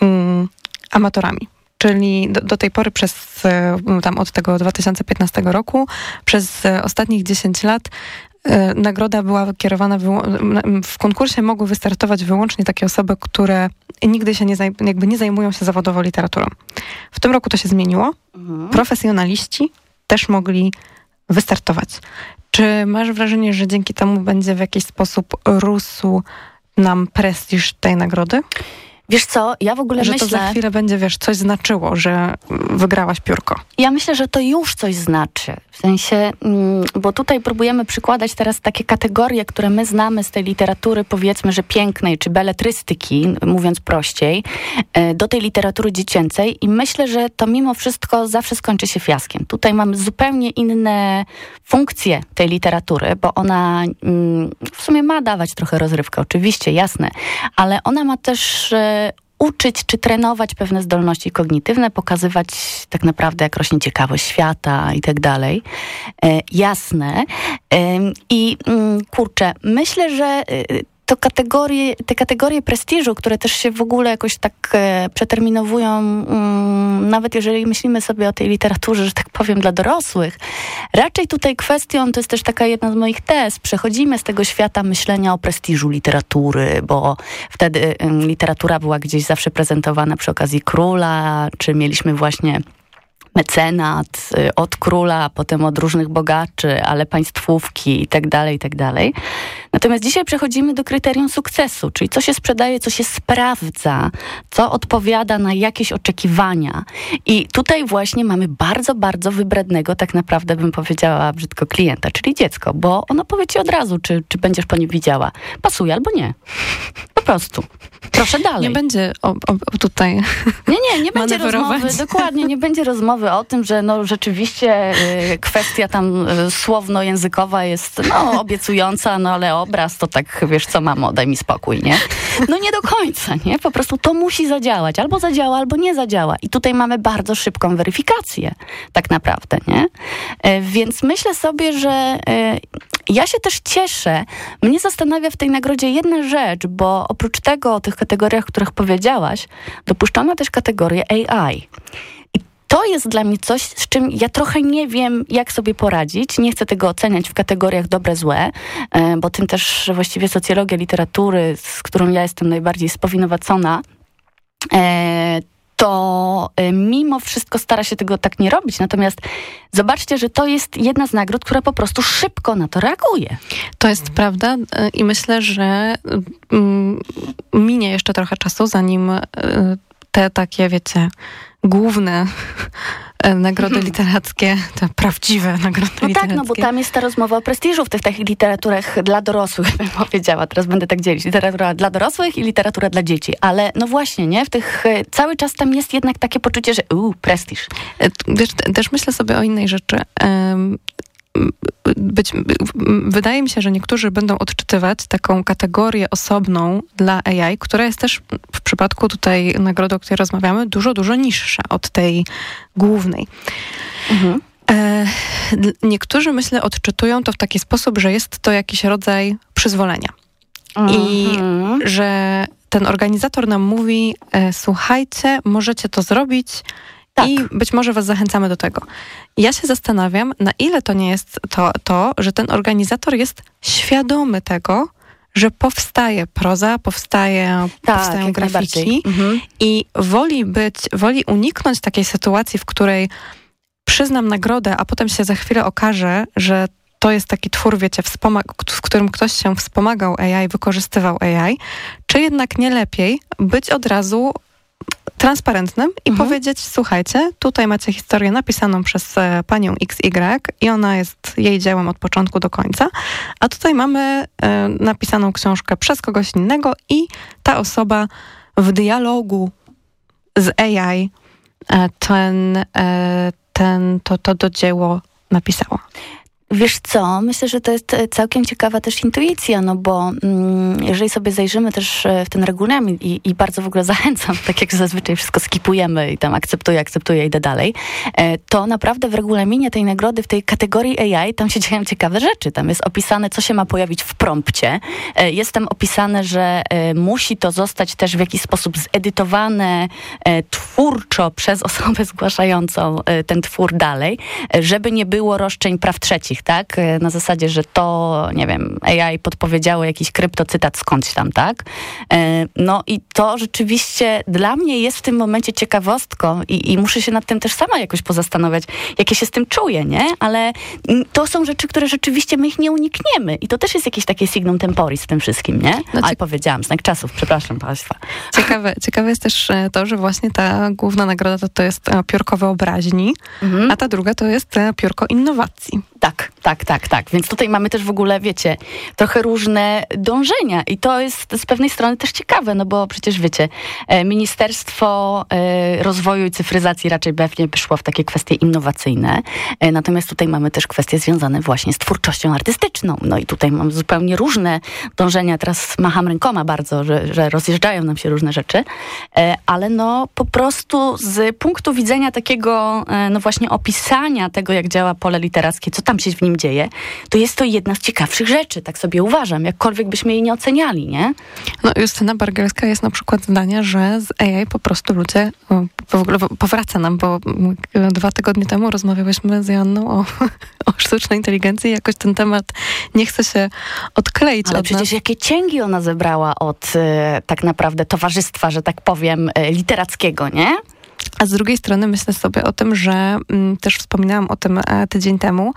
Speaker 5: mm, amatorami? Czyli do, do tej pory przez e, tam od tego 2015 roku, przez e, ostatnich 10 lat e, nagroda była kierowana, w konkursie mogły wystartować wyłącznie takie osoby, które nigdy się nie, jakby nie zajmują się zawodowo literaturą. W tym roku to się zmieniło profesjonaliści też mogli wystartować. Czy masz wrażenie, że dzięki temu będzie w jakiś sposób rósł nam prestiż tej nagrody?
Speaker 7: Wiesz co, ja w ogóle
Speaker 5: że
Speaker 7: myślę...
Speaker 5: to za chwilę będzie, wiesz, coś znaczyło, że wygrałaś piórko.
Speaker 7: Ja myślę, że to już coś znaczy. W sensie, mm, bo tutaj próbujemy przykładać teraz takie kategorie, które my znamy z tej literatury, powiedzmy, że pięknej, czy beletrystyki, mówiąc prościej, e, do tej literatury dziecięcej i myślę, że to mimo wszystko zawsze skończy się fiaskiem. Tutaj mamy zupełnie inne funkcje tej literatury, bo ona mm, w sumie ma dawać trochę rozrywkę, oczywiście, jasne, ale ona ma też e, uczyć czy trenować pewne zdolności kognitywne, pokazywać tak naprawdę, jak rośnie ciekawość świata i tak dalej. E, jasne. Em, I mm, kurczę, myślę, że e, to kategorie, te kategorie prestiżu, które też się w ogóle jakoś tak e, przeterminowują, mm, nawet jeżeli myślimy sobie o tej literaturze, że tak powiem, dla dorosłych, raczej tutaj kwestią, to jest też taka jedna z moich tez, przechodzimy z tego świata myślenia o prestiżu literatury, bo wtedy ym, literatura była gdzieś zawsze prezentowana przy okazji króla, czy mieliśmy właśnie mecenat, y, od króla, potem od różnych bogaczy, ale państwówki i tak dalej, i tak dalej. Natomiast dzisiaj przechodzimy do kryterium sukcesu, czyli co się sprzedaje, co się sprawdza, co odpowiada na jakieś oczekiwania. I tutaj właśnie mamy bardzo, bardzo wybrednego, tak naprawdę bym powiedziała brzydko, klienta, czyli dziecko, bo ono powie ci od razu, czy, czy będziesz po nim widziała. Pasuje albo nie. Po prostu. Proszę dalej.
Speaker 5: Nie będzie o, o, tutaj
Speaker 7: Nie, nie, nie będzie rozmowy, dokładnie, nie będzie rozmowy o tym, że no rzeczywiście y, kwestia tam y, słowno-językowa jest no, obiecująca, no ale obraz to tak, wiesz co mamo, daj mi spokój, nie? No nie do końca, nie? Po prostu to musi zadziałać, albo zadziała, albo nie zadziała. I tutaj mamy bardzo szybką weryfikację, tak naprawdę, nie? E, Więc myślę sobie, że e, ja się też cieszę. Mnie zastanawia w tej nagrodzie jedna rzecz, bo oprócz tego tych kategoriach, o których powiedziałaś, dopuszczono też kategorię AI. I to jest dla mnie coś, z czym ja trochę nie wiem, jak sobie poradzić. Nie chcę tego oceniać w kategoriach dobre, złe, e, bo tym też właściwie socjologia literatury, z którą ja jestem najbardziej spowinowacona, e, to e, mimo wszystko stara się tego tak nie robić. Natomiast zobaczcie, że to jest jedna z nagród, która po prostu szybko na to reaguje.
Speaker 5: To jest prawda y, i myślę, że mm, minie jeszcze trochę czasu, zanim y, te takie, wiecie, główne nagrody literackie, te prawdziwe nagrody
Speaker 7: No tak,
Speaker 5: literackie.
Speaker 7: no bo tam jest ta rozmowa o prestiżu w tych takich literaturach dla dorosłych, bym powiedziała. Teraz będę tak dzielić. Literatura dla dorosłych i literatura dla dzieci. Ale no właśnie, nie? W tych, e, cały czas tam jest jednak takie poczucie, że uuu, prestiż.
Speaker 5: E, Wiesz, te- też myślę sobie o innej rzeczy. Być, wydaje mi się, że niektórzy będą odczytywać taką kategorię osobną dla AI, która jest też w przypadku tutaj nagrody, o której rozmawiamy, dużo, dużo niższa od tej głównej.
Speaker 7: Mhm.
Speaker 5: E, niektórzy, myślę, odczytują to w taki sposób, że jest to jakiś rodzaj przyzwolenia. I
Speaker 7: Mhm.
Speaker 5: że ten organizator nam mówi, e, słuchajcie, możecie to zrobić
Speaker 7: Tak.
Speaker 5: i być może was zachęcamy do tego. Ja się zastanawiam, na ile to nie jest to, to, że ten organizator jest świadomy tego, że powstaje proza, powstaje,
Speaker 7: Tak,
Speaker 5: powstają grafiki.
Speaker 7: Mhm.
Speaker 5: i woli być, woli uniknąć takiej sytuacji, w której przyznam nagrodę, a potem się za chwilę okaże, że to jest taki twór, wiecie, w którym ktoś się wspomagał AI, wykorzystywał AI, czy jednak nie lepiej być od razu transparentnym i
Speaker 7: Mhm.
Speaker 5: powiedzieć, słuchajcie, tutaj macie historię napisaną przez e, panią XY i ona jest jej dziełem od początku do końca, a tutaj mamy e, napisaną książkę przez kogoś innego i ta osoba w dialogu z AI e, ten, ten, to, to do dzieło napisała.
Speaker 7: Wiesz co, myślę, że to jest e, całkiem ciekawa też intuicja, no bo mm, jeżeli sobie zajrzymy też e, w ten regulamin i, i bardzo w ogóle zachęcam, tak jak zazwyczaj wszystko skipujemy i tam akceptuję, akceptuję, idę dalej, e, to naprawdę w regulaminie tej nagrody, w tej kategorii AI, tam się dzieją ciekawe rzeczy. Tam jest opisane, co się ma pojawić w prompcie. Jest tam opisane, że musi to zostać też w jakiś sposób zedytowane twórczo przez osobę zgłaszającą ten twór dalej, żeby nie było roszczeń praw trzecich, tak? E, Na zasadzie, że to, nie wiem, AI podpowiedziało jakiś kryptocytat skądś tam, tak? E, No i to rzeczywiście dla mnie jest w tym momencie ciekawostką i, i muszę się nad tym też sama jakoś pozastanawiać, jak ja się z tym czuję, nie? Ale to są rzeczy, które rzeczywiście my ich nie unikniemy i to też jest jakieś takie signum temporis w tym wszystkim, nie?
Speaker 5: No cie-
Speaker 7: powiedziałam, znak czasów, przepraszam Państwa.
Speaker 5: Ciekawe, ciekawe jest też e, to, że właśnie ta główna nagroda to, to jest piórko wyobraźni,
Speaker 7: Mhm.
Speaker 5: a ta druga to jest piórko innowacji.
Speaker 7: Tak, tak, tak, tak. Więc tutaj mamy też w ogóle, wiecie, trochę różne dążenia i to jest z pewnej strony też ciekawe, no bo przecież wiecie, e, Ministerstwo e, Rozwoju i Cyfryzacji raczej pewnie szło w takie kwestie innowacyjne, e, natomiast tutaj mamy też kwestie związane właśnie z twórczością artystyczną. No i tutaj mam zupełnie różne dążenia, teraz macham rękoma bardzo, że, że rozjeżdżają nam się różne rzeczy, ale no po prostu z punktu widzenia takiego, no właśnie opisania tego, jak działa pole literackie, co tam się w nim dzieje, to jest to jedna z ciekawszych rzeczy, tak sobie uważam, jakkolwiek byśmy jej nie oceniali, nie?
Speaker 5: No Justyna Bargelska jest na przykład zdania, że z AI po prostu ludzie, o, w ogóle powraca nam, bo dwa tygodnie temu rozmawiałyśmy z Joanną o, o sztucznej inteligencji i jakoś ten temat nie chce się odkleić
Speaker 7: Ale
Speaker 5: od
Speaker 7: przecież
Speaker 5: nas.
Speaker 7: jakie cięgi ona zebrała od e, tak naprawdę towarzystwa, że tak powiem, e, literackiego, nie?
Speaker 5: A z drugiej strony myślę sobie o tym, że mm, też wspominałam o tym e, tydzień temu,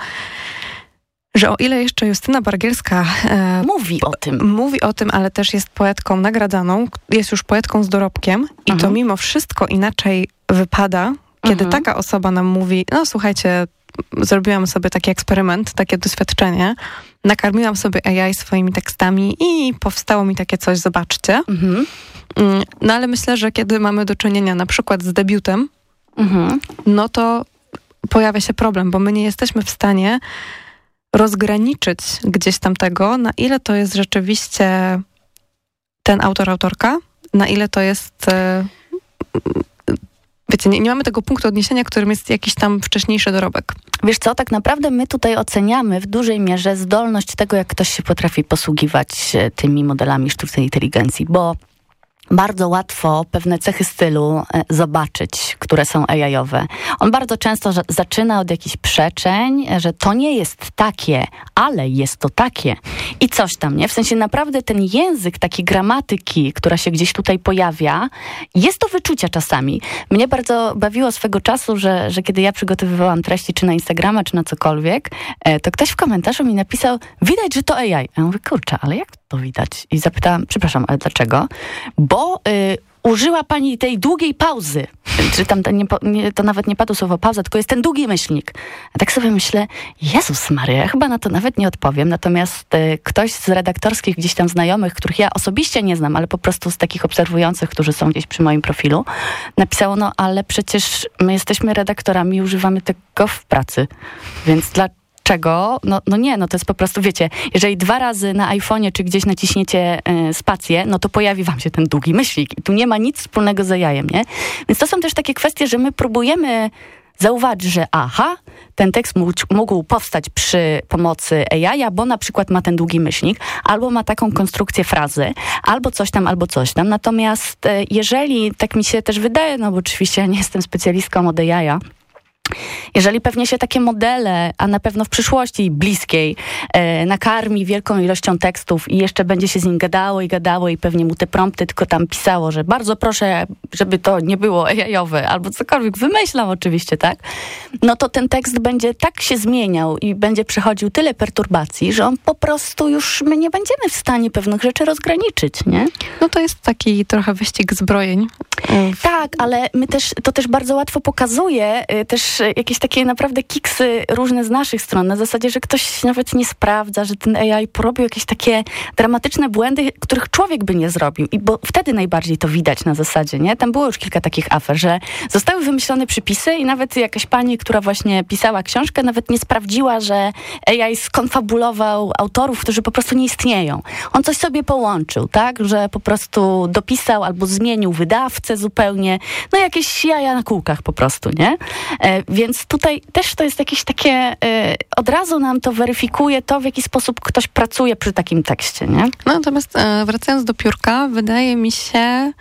Speaker 5: że o ile jeszcze Justyna Bargielska e,
Speaker 7: Mówi o tym.
Speaker 5: mówi o tym, ale też jest poetką nagradzaną, jest już poetką z dorobkiem i to
Speaker 7: Mhm.
Speaker 5: mimo wszystko inaczej wypada, kiedy
Speaker 7: Mhm.
Speaker 5: taka osoba nam mówi, no słuchajcie, zrobiłam sobie taki eksperyment, takie doświadczenie, nakarmiłam sobie AI swoimi tekstami i powstało mi takie coś, zobaczcie.
Speaker 7: Mhm.
Speaker 5: Mm, No ale myślę, że kiedy mamy do czynienia na przykład z debiutem,
Speaker 7: Mhm.
Speaker 5: no to pojawia się problem, bo my nie jesteśmy w stanie rozgraniczyć gdzieś tam tego, na ile to jest rzeczywiście ten autor, autorka, na ile to jest... e, Wiecie, nie, nie mamy tego punktu odniesienia, którym jest jakiś tam wcześniejszy dorobek.
Speaker 7: Wiesz co, tak naprawdę my tutaj oceniamy w dużej mierze zdolność tego, jak ktoś się potrafi posługiwać e, tymi modelami sztucznej inteligencji, bo bardzo łatwo pewne cechy stylu e, zobaczyć, które są AI-owe. On bardzo często zaczyna od jakichś przeczeń, e, że to nie jest takie, ale jest to takie. I coś tam, nie? W sensie naprawdę ten język takiej gramatyki, która się gdzieś tutaj pojawia, jest do wyczucia czasami. Mnie bardzo bawiło swego czasu, że, że kiedy ja przygotowywałam treści, czy na Instagrama, czy na cokolwiek, e, to ktoś w komentarzu mi napisał, widać, że to AI. Ja mówię, kurczę, ale jak to widać? I zapytałam, przepraszam, ale dlaczego? Bo y, użyła pani tej długiej pauzy. Czy tam nie, nie, to nawet nie padło słowo pauza, tylko jest ten długi myślnik. A tak sobie myślę, Jezus Maria, ja chyba na to nawet nie odpowiem. Natomiast y, ktoś z redaktorskich gdzieś tam znajomych, których ja osobiście nie znam, ale po prostu z takich obserwujących, którzy są gdzieś przy moim profilu, napisało, no ale przecież my jesteśmy redaktorami i używamy tego w pracy. Więc dlaczego? No, no nie, no to jest po prostu, wiecie, jeżeli dwa razy na iPhone'ie czy gdzieś naciśniecie y, spację, no to pojawi wam się ten długi myślnik. I tu nie ma nic wspólnego z jajem, nie? Więc to są też takie kwestie, że my próbujemy zauważyć, że aha, ten tekst mógł, mógł powstać przy pomocy AI, bo na przykład ma ten długi myślnik, albo ma taką konstrukcję frazy, albo coś tam, albo coś tam. Natomiast e, jeżeli, tak mi się też wydaje, no bo oczywiście ja nie jestem specjalistką od AI, jeżeli pewnie się takie modele, a na pewno w przyszłości bliskiej, e, nakarmi wielką ilością tekstów i jeszcze będzie się z nim gadało i gadało i pewnie mu te prompty tylko tam pisało, że bardzo proszę, żeby to nie było AI-owe albo cokolwiek, wymyślam oczywiście, tak? No to ten tekst będzie tak się zmieniał i będzie przechodził tyle perturbacji, że on po prostu już my nie będziemy w stanie pewnych rzeczy rozgraniczyć, nie?
Speaker 5: No to jest taki trochę wyścig zbrojeń.
Speaker 7: Tak, ale my też, to też bardzo łatwo pokazuje y, też jakieś takie naprawdę kiksy różne z naszych stron, na zasadzie, że ktoś nawet nie sprawdza, że ten AI porobił jakieś takie dramatyczne błędy, których człowiek by nie zrobił. I bo wtedy najbardziej to widać na zasadzie, nie? Tam było już kilka takich afer, że zostały wymyślone przypisy i nawet jakaś pani, która właśnie pisała książkę, nawet nie sprawdziła, że AI skonfabulował autorów, którzy po prostu nie istnieją. On coś sobie połączył, tak? Że po prostu dopisał albo zmienił wydawcę zupełnie. No jakieś jaja na kółkach po prostu, nie? Więc tutaj też to jest jakieś takie, e, od razu nam to weryfikuje to, w jaki sposób ktoś pracuje przy takim tekście, nie?
Speaker 5: No, natomiast e, wracając do piórka, wydaje mi się,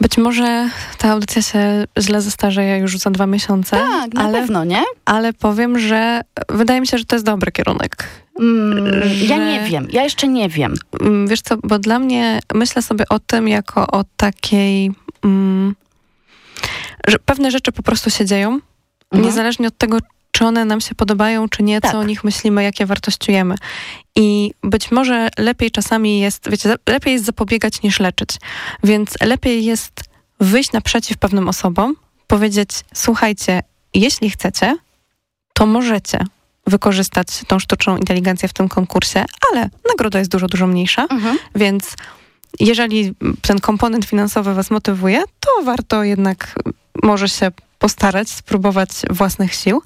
Speaker 5: być może ta audycja się źle zestarzeje już za dwa miesiące,
Speaker 7: Tak, na
Speaker 5: ale,
Speaker 7: pewno, nie?
Speaker 5: ale powiem, że wydaje mi się, że to jest dobry kierunek.
Speaker 7: Mm, Ja
Speaker 5: Że-
Speaker 7: nie wiem, ja jeszcze nie wiem.
Speaker 5: Mm, Wiesz co, bo dla mnie myślę sobie o tym jako o takiej, mm, że pewne rzeczy po prostu się dzieją,
Speaker 7: Mhm.
Speaker 5: niezależnie od tego, czy one nam się podobają, czy nie,
Speaker 7: Tak.
Speaker 5: co o nich myślimy, jakie wartościujemy. I być może lepiej czasami jest, wiecie, lepiej jest zapobiegać niż leczyć. Więc lepiej jest wyjść naprzeciw pewnym osobom, powiedzieć, słuchajcie, jeśli chcecie, to możecie wykorzystać tą sztuczną inteligencję w tym konkursie, ale nagroda jest dużo, dużo mniejsza,
Speaker 7: Mhm.
Speaker 5: więc jeżeli ten komponent finansowy was motywuje, to warto jednak może się postarać, spróbować własnych sił.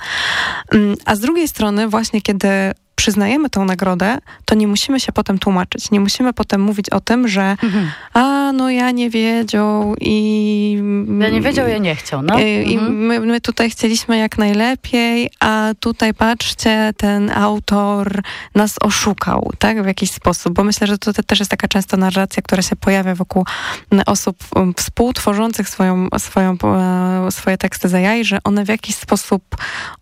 Speaker 5: Mm, A z drugiej strony, właśnie kiedy przyznajemy tą nagrodę, to nie musimy się potem tłumaczyć. Nie musimy potem mówić o tym, że
Speaker 7: Mhm.
Speaker 5: a, no ja nie wiedział i...
Speaker 7: Ja nie wiedział, ja nie chciał, no.
Speaker 5: Y, I
Speaker 7: Mhm.
Speaker 5: my, my tutaj chcieliśmy jak najlepiej, a tutaj patrzcie, ten autor nas oszukał, tak, w jakiś sposób, bo myślę, że to te- też jest taka często narracja, która się pojawia wokół m, osób um, współtworzących swoją, swoją, e, swoje teksty z AI, że one w jakiś sposób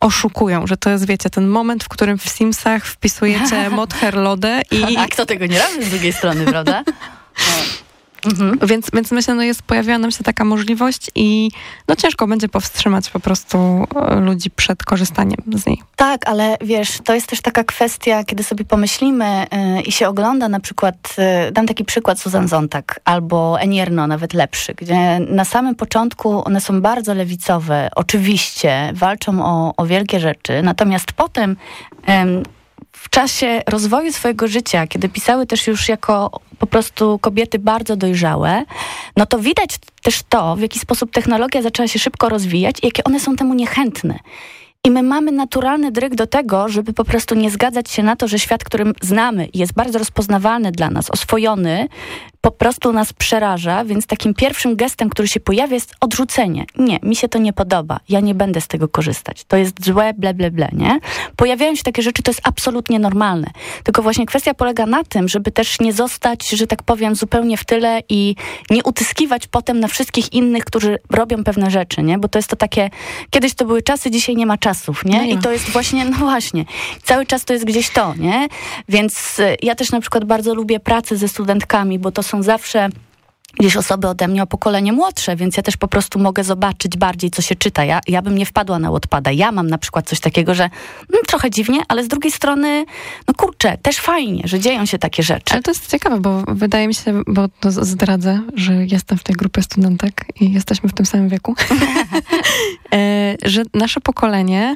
Speaker 5: oszukują, że to jest, wiecie, ten moment, w którym w Simsach wpisujecie mod herlodę i
Speaker 7: A kto tego nie robi z drugiej strony, prawda? Mhm.
Speaker 5: Więc, więc myślę, no jest, pojawiła nam się taka możliwość i no ciężko będzie powstrzymać po prostu e, ludzi przed korzystaniem z niej.
Speaker 7: Tak, ale wiesz, to jest też taka kwestia, kiedy sobie pomyślimy y, i się ogląda na przykład, y, dam taki przykład Susan Zontag albo Enierno, nawet lepszy, gdzie na samym początku one są bardzo lewicowe, oczywiście, walczą o, o wielkie rzeczy, natomiast potem em, w czasie rozwoju swojego życia, kiedy pisały też już jako po prostu kobiety bardzo dojrzałe, no to widać też to, w jaki sposób technologia zaczęła się szybko rozwijać i jakie one są temu niechętne. I my mamy naturalny dryg do tego, żeby po prostu nie zgadzać się na to, że świat, którym znamy, jest bardzo rozpoznawalny dla nas, oswojony, po prostu nas przeraża, więc takim pierwszym gestem, który się pojawia, jest odrzucenie. Nie, mi się to nie podoba, ja nie będę z tego korzystać. To jest złe, ble, ble, ble, nie? Pojawiają się takie rzeczy, to jest absolutnie normalne. Tylko właśnie kwestia polega na tym, żeby też nie zostać, że tak powiem, zupełnie w tyle i nie utyskiwać potem na wszystkich innych, którzy robią pewne rzeczy, nie? Bo to jest to takie, kiedyś to były czasy, dzisiaj nie ma czasów, nie? I to jest właśnie, no właśnie, cały czas to jest gdzieś to, nie? Więc y, ja też na przykład bardzo lubię pracę ze studentkami, bo to są zawsze gdzieś osoby ode mnie o pokolenie młodsze, więc ja też po prostu mogę zobaczyć bardziej, co się czyta. Ja, ja bym nie wpadła na odpada. Ja mam na przykład coś takiego, że mm, trochę dziwnie, ale z drugiej strony, no kurczę, też fajnie, że dzieją się takie rzeczy.
Speaker 5: Ale to jest ciekawe, bo wydaje mi się, bo to zdradzę, że jestem w tej grupie studentek i jesteśmy w tym samym wieku, e, że nasze pokolenie,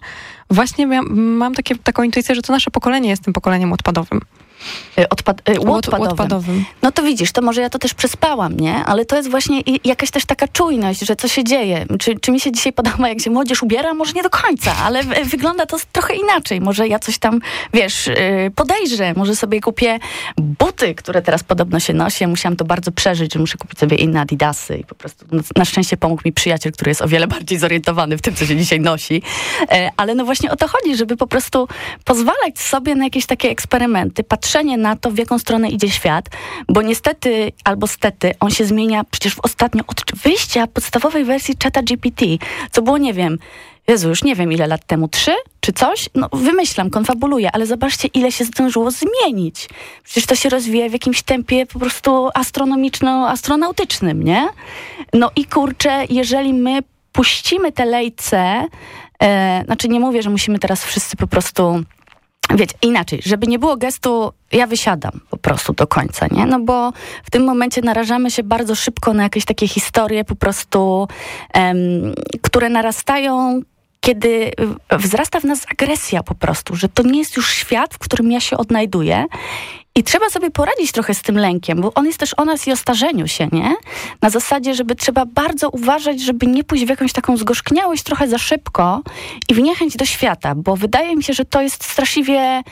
Speaker 5: właśnie mam takie, taką intuicję, że to nasze pokolenie jest tym pokoleniem odpadowym.
Speaker 7: Y, Odpad, y,
Speaker 5: Łot-
Speaker 7: odpadowym.
Speaker 5: odpadowym.
Speaker 7: No to widzisz, to może ja to też przespałam, nie? Ale to jest właśnie jakaś też taka czujność, że co się dzieje. Czy, czy mi się dzisiaj podoba, jak się młodzież ubiera? Może nie do końca, ale wygląda to trochę inaczej. Może ja coś tam, wiesz, yy, podejrzę. Może sobie kupię buty, które teraz podobno się nosi. Ja musiałam to bardzo przeżyć, że muszę kupić sobie inne adidasy i po prostu na szczęście pomógł mi przyjaciel, który jest o wiele bardziej zorientowany w tym, co się dzisiaj nosi. E, ale no właśnie o to chodzi, żeby po prostu pozwalać sobie na jakieś takie eksperymenty, patrzenie na to, w jaką stronę idzie świat, bo niestety albo stety on się zmienia przecież w ostatnio od wyjścia podstawowej wersji czata GPT, co było, nie wiem, Jezu, już nie wiem ile lat temu, trzy czy coś? No wymyślam, konfabuluję, ale zobaczcie ile się zdążyło zmienić. Przecież to się rozwija w jakimś tempie po prostu astronomiczno-astronautycznym, nie? No i kurczę, jeżeli my puścimy te lejce, e, znaczy nie mówię, że musimy teraz wszyscy po prostu Wiecie, inaczej, żeby nie było gestu, ja wysiadam po prostu do końca, nie? No bo w tym momencie narażamy się bardzo szybko na jakieś takie historie po prostu, em, które narastają, kiedy wzrasta w nas agresja po prostu, że to nie jest już świat, w którym ja się odnajduję i trzeba sobie poradzić trochę z tym lękiem, bo on jest też o nas i o starzeniu się, nie? Na zasadzie, żeby trzeba bardzo uważać, żeby nie pójść w jakąś taką zgorzkniałość trochę za szybko i w niechęć do świata, bo wydaje mi się, że to jest straszliwie...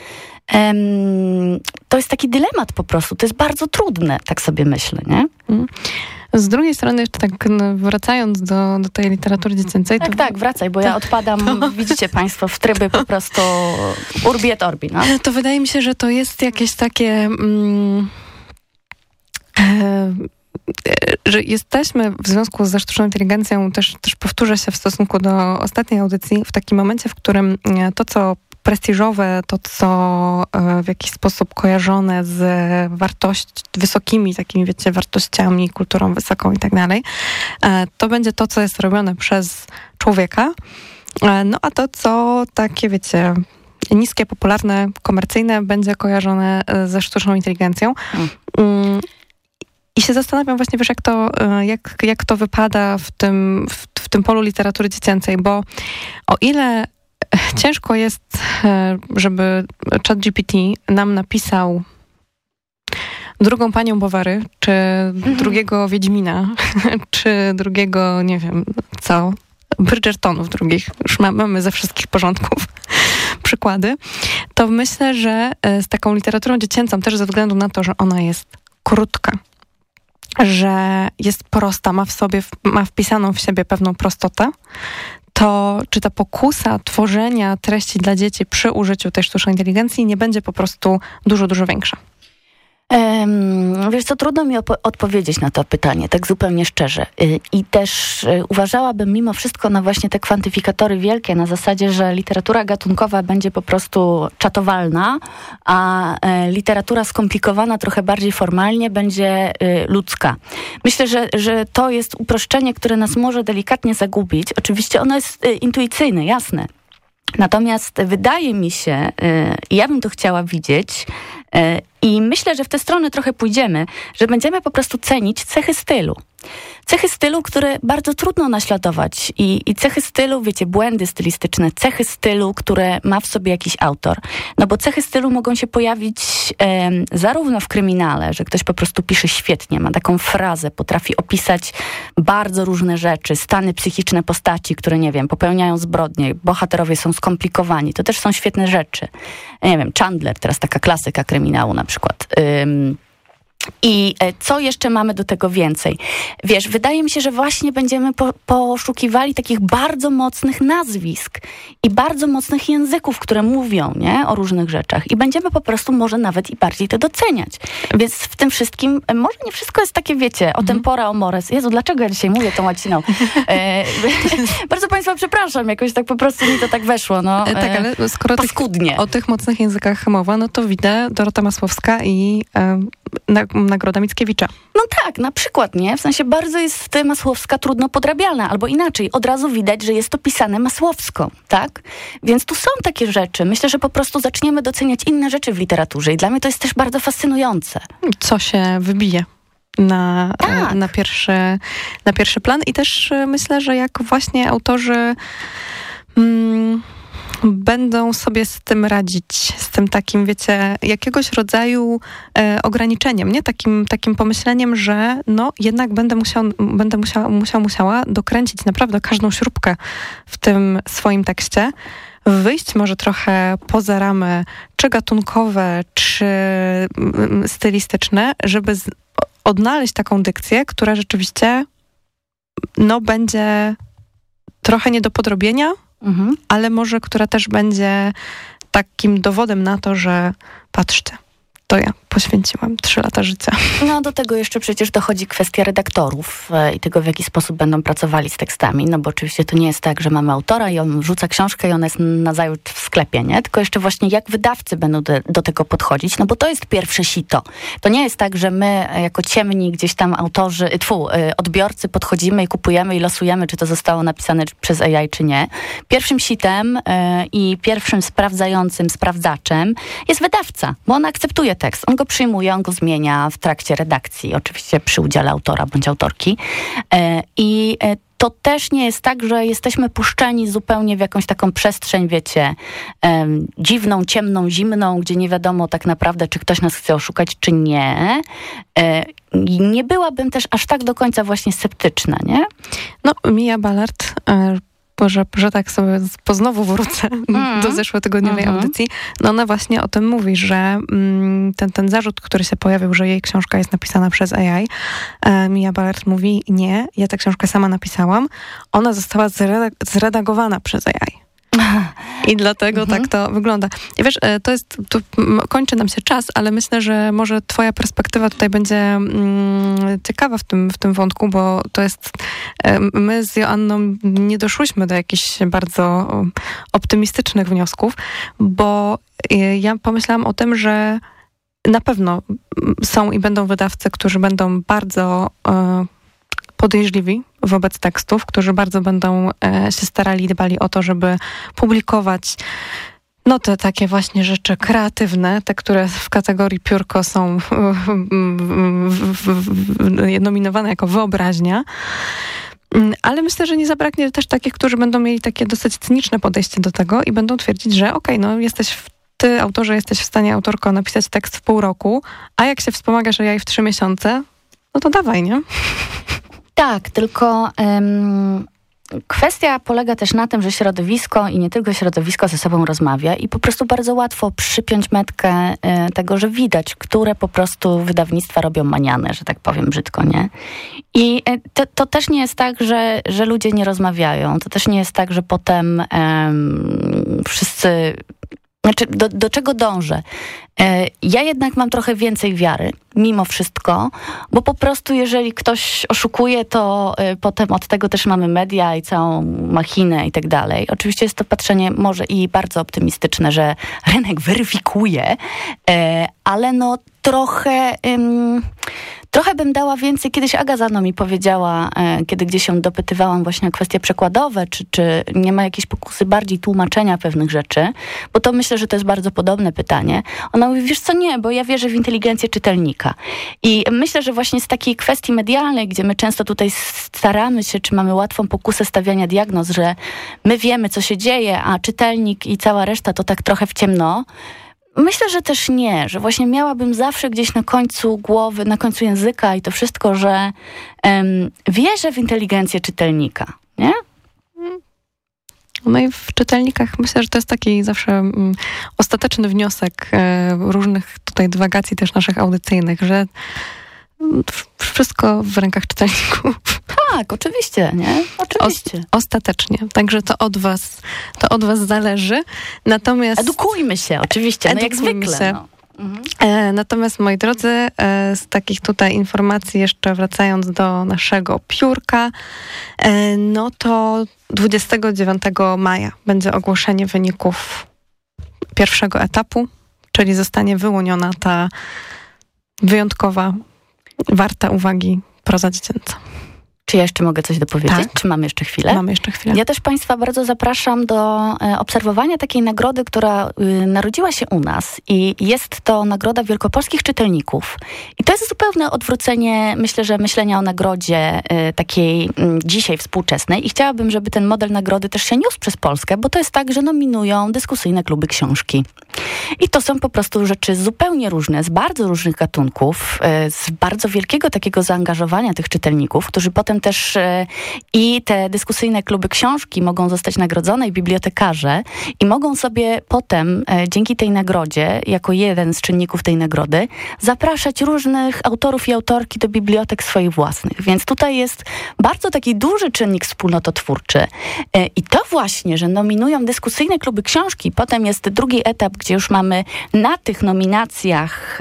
Speaker 7: to jest taki dylemat po prostu. To jest bardzo trudne, tak sobie myślę, nie?
Speaker 5: Z drugiej strony, jeszcze tak no, wracając do, do tej literatury dziecięcej,
Speaker 7: Tak,
Speaker 5: to,
Speaker 7: tak, wracaj, bo ja odpadam, widzicie państwo, w tryby po prostu urbi et orbi, no.
Speaker 5: to wydaje mi się, że to jest jakieś takie... Mm, e, e, że jesteśmy w związku ze sztuczną inteligencją, też, też powtórzę się w stosunku do ostatniej audycji, w takim momencie, w którym e, to, co prestiżowe, to, co e, w jakiś sposób kojarzone z wartość, wysokimi takimi, wiecie, wartościami, kulturą wysoką i tak dalej, e, to będzie to, co jest robione przez człowieka, E, no a to, co takie, wiecie, niskie, popularne, komercyjne, będzie kojarzone ze sztuczną inteligencją.
Speaker 7: Mm.
Speaker 5: Mm, I się zastanawiam właśnie, wiesz, jak to, jak, jak to wypada w tym, w, w tym polu literatury dziecięcej, bo o ile ciężko jest, e, żeby ChatGPT nam napisał drugą panią Bowary, czy drugiego Wiedźmina, czy drugiego, nie wiem, co, Bridgertonów drugich, już ma, mamy ze wszystkich porządków przykłady, to myślę, że e, z taką literaturą dziecięcą, też ze względu na to, że ona jest krótka, że jest prosta, ma w sobie, ma wpisaną w siebie pewną prostotę, to czy ta pokusa tworzenia treści dla dzieci przy użyciu tej sztucznej inteligencji nie będzie po prostu dużo, dużo większa?
Speaker 7: Wiesz co, trudno mi odpowiedzieć na to pytanie, tak zupełnie szczerze. Y, I też y, uważałabym mimo wszystko na właśnie te kwantyfikatory wielkie, na zasadzie, że literatura gatunkowa będzie po prostu czatowalna, a e, literatura skomplikowana trochę bardziej formalnie będzie y, ludzka. Myślę, że, że to jest uproszczenie, które nas może delikatnie zagubić. Oczywiście ono jest intuicyjne, jasne. Natomiast wydaje mi się, ja bym to chciała widzieć, i myślę, że w tę stronę trochę pójdziemy, że będziemy po prostu cenić cechy stylu. Cechy stylu, które bardzo trudno naśladować i, i cechy stylu, wiecie, błędy stylistyczne, cechy stylu, które ma w sobie jakiś autor. No bo cechy stylu mogą się pojawić em, zarówno w kryminale, że ktoś po prostu pisze świetnie, ma taką frazę, potrafi opisać bardzo różne rzeczy, stany psychiczne postaci, które, nie wiem, popełniają zbrodnie, bohaterowie są skomplikowani, to też są świetne rzeczy. Nie wiem, Chandler, teraz taka klasyka kryminału na przykład. I e, co jeszcze mamy do tego więcej? Wiesz, wydaje mi się, że właśnie będziemy po, poszukiwali takich bardzo mocnych nazwisk i bardzo mocnych języków, które mówią nie, o różnych rzeczach. I będziemy po prostu może nawet i bardziej to doceniać. Więc w tym wszystkim, e, może nie wszystko jest takie, wiecie, o tempora, o mores. Jezu, dlaczego ja dzisiaj mówię tą łaciną? E, bardzo Państwa przepraszam, jakoś tak po prostu mi to tak weszło. No,
Speaker 5: E, Tak,
Speaker 7: e,
Speaker 5: ale skoro tych, o tych mocnych językach mowa, no to widzę Dorota Masłowska i e, na, Nagroda Mickiewicza.
Speaker 7: No tak, na przykład, nie? W sensie bardzo jest Masłowska trudno podrabialna, albo inaczej, od razu widać, że jest to pisane Masłowską, tak? Więc tu są takie rzeczy. Myślę, że po prostu zaczniemy doceniać inne rzeczy w literaturze i dla mnie to jest też bardzo fascynujące.
Speaker 5: Co się wybije na,
Speaker 7: Tak.
Speaker 5: na, pierwszy, na pierwszy plan. I też e, myślę, że jak właśnie autorzy mm, będą sobie z tym radzić, z tym takim, wiecie, jakiegoś rodzaju e, ograniczeniem, nie? Takim, takim pomyśleniem, że no jednak będę, musiał, będę musiała, musiał, musiała dokręcić naprawdę każdą śrubkę w tym swoim tekście, wyjść może trochę poza ramy, czy gatunkowe, czy mm, stylistyczne, żeby z, odnaleźć taką dykcję, która rzeczywiście no będzie trochę nie do podrobienia,
Speaker 7: Mhm.
Speaker 5: ale może która też będzie takim dowodem na to, że patrzcie, to ja poświęciłam trzy lata życia.
Speaker 7: No do tego jeszcze przecież dochodzi kwestia redaktorów e, i tego, w jaki sposób będą pracowali z tekstami, no bo oczywiście to nie jest tak, że mamy autora i on rzuca książkę i ona jest na zajutrz w sklepie, nie? Tylko jeszcze właśnie jak wydawcy będą do, do tego podchodzić, no bo to jest pierwsze sito. To nie jest tak, że my e, jako ciemni gdzieś tam autorzy, e, tfu, odbiorcy podchodzimy i kupujemy i losujemy, czy to zostało napisane przez AI, czy nie. Pierwszym sitem i pierwszym sprawdzającym sprawdzaczem jest wydawca, bo on akceptuje tekst. On go przyjmuje, on go zmienia w trakcie redakcji, oczywiście przy udziale autora bądź autorki. E, I e, to też nie jest tak, że jesteśmy puszczeni zupełnie w jakąś taką przestrzeń, wiecie, em, dziwną, ciemną, zimną, gdzie nie wiadomo tak naprawdę, czy ktoś nas chce oszukać, czy nie. E, nie byłabym też aż tak do końca właśnie sceptyczna, nie?
Speaker 5: No, Mia Ballard, e, że, tak sobie po znowu wrócę
Speaker 7: Mhm.
Speaker 5: do zeszłotygodniowej
Speaker 7: Mhm.
Speaker 5: audycji, no ona właśnie o tym mówi, że mm, ten, ten zarzut, który się pojawił, że jej książka jest napisana przez AI, e, Mia Ballard mówi, nie, ja tę książkę sama napisałam, ona została zredag- zredagowana przez AI. I dlatego
Speaker 7: Mhm.
Speaker 5: tak to wygląda. I wiesz, e, to jest, mm, kończy nam się czas, ale myślę, że może twoja perspektywa tutaj będzie mm, ciekawa w tym, w tym wątku, bo to jest, e, my z Joanną nie doszłyśmy do jakichś bardzo um, optymistycznych wniosków, bo e, ja pomyślałam o tym, że na pewno mm, są i będą wydawcy, którzy będą bardzo podejrzliwi wobec tekstów, którzy bardzo będą e, się starali dbali o to, żeby publikować no te takie właśnie rzeczy kreatywne, te, które w kategorii piórko są nominowane jako wyobraźnia. Mm, Ale myślę, że nie zabraknie też takich, którzy będą mieli takie dosyć cyniczne podejście do tego i będą twierdzić, że okej, no jesteś w ty, autorze, jesteś w stanie, autorko, napisać tekst w pół roku, a jak się wspomagasz AI w trzy miesiące, no to dawaj, nie?
Speaker 7: Tak, tylko kwestia polega też na tym, że środowisko i nie tylko środowisko ze sobą rozmawia i po prostu bardzo łatwo przypiąć metkę e, tego, że widać, które po prostu wydawnictwa robią maniane, że tak powiem brzydko, nie? I e, to, to też nie jest tak, że, że ludzie nie rozmawiają. To też nie jest tak, że potem em, wszyscy Znaczy, do, do czego dążę? E, ja jednak mam trochę więcej wiary, mimo wszystko, bo po prostu jeżeli ktoś oszukuje, to e, potem od tego też mamy media i całą machinę i tak dalej. Oczywiście jest to patrzenie może i bardzo optymistyczne, że rynek weryfikuje, e, ale no trochę... ym, Trochę bym dała więcej. Kiedyś Aga Zano mi powiedziała, e, kiedy gdzieś się dopytywałam właśnie o kwestie przekładowe, czy, czy nie ma jakiejś pokusy bardziej tłumaczenia pewnych rzeczy, bo to myślę, że to jest bardzo podobne pytanie. Ona mówi, wiesz co, nie, bo ja wierzę w inteligencję czytelnika. I myślę, że właśnie z takiej kwestii medialnej, gdzie my często tutaj staramy się, czy mamy łatwą pokusę stawiania diagnoz, że my wiemy, co się dzieje, a czytelnik i cała reszta to tak trochę w ciemno, Myślę, że też nie, że właśnie miałabym zawsze gdzieś na końcu głowy, na końcu języka i to wszystko, że um, wierzę w inteligencję czytelnika, nie?
Speaker 5: No i w czytelnikach myślę, że to jest taki zawsze mm, ostateczny wniosek e, różnych tutaj dywagacji też naszych audycyjnych, że wszystko w rękach czytelników.
Speaker 7: Tak, oczywiście, nie? Oczywiście.
Speaker 5: O, ostatecznie. Także to od was, to od was zależy. Natomiast...
Speaker 7: Edukujmy się, oczywiście, no jak zwykle. Się. No.
Speaker 5: Mhm. E, natomiast moi drodzy, e, z takich tutaj informacji jeszcze wracając do naszego piórka, e, no to 29 maja będzie ogłoszenie wyników pierwszego etapu, czyli zostanie wyłoniona ta wyjątkowa, warta uwagi proza dziecięca.
Speaker 7: Czy ja jeszcze mogę coś dopowiedzieć?
Speaker 5: Tak.
Speaker 7: Czy mam jeszcze chwilę?
Speaker 5: Mamy jeszcze chwilę.
Speaker 7: Ja też Państwa bardzo zapraszam do e, obserwowania takiej nagrody, która y, narodziła się u nas i jest to Nagroda Wielkopolskich Czytelników. I to jest zupełne odwrócenie, myślę, że myślenia o nagrodzie y, takiej mm, dzisiaj współczesnej i chciałabym, żeby ten model nagrody też się niósł przez Polskę, bo to jest tak, że nominują dyskusyjne kluby książki. I to są po prostu rzeczy zupełnie różne, z bardzo różnych gatunków, y, z bardzo wielkiego takiego zaangażowania tych czytelników, którzy potem też e, i te dyskusyjne kluby książki mogą zostać nagrodzone i bibliotekarze i mogą sobie potem e, dzięki tej nagrodzie, jako jeden z czynników tej nagrody, zapraszać różnych autorów i autorki do bibliotek swoich własnych. Więc tutaj jest bardzo taki duży czynnik wspólnototwórczy. E, I to właśnie, że nominują dyskusyjne kluby książki, potem jest drugi etap, gdzie już mamy na tych nominacjach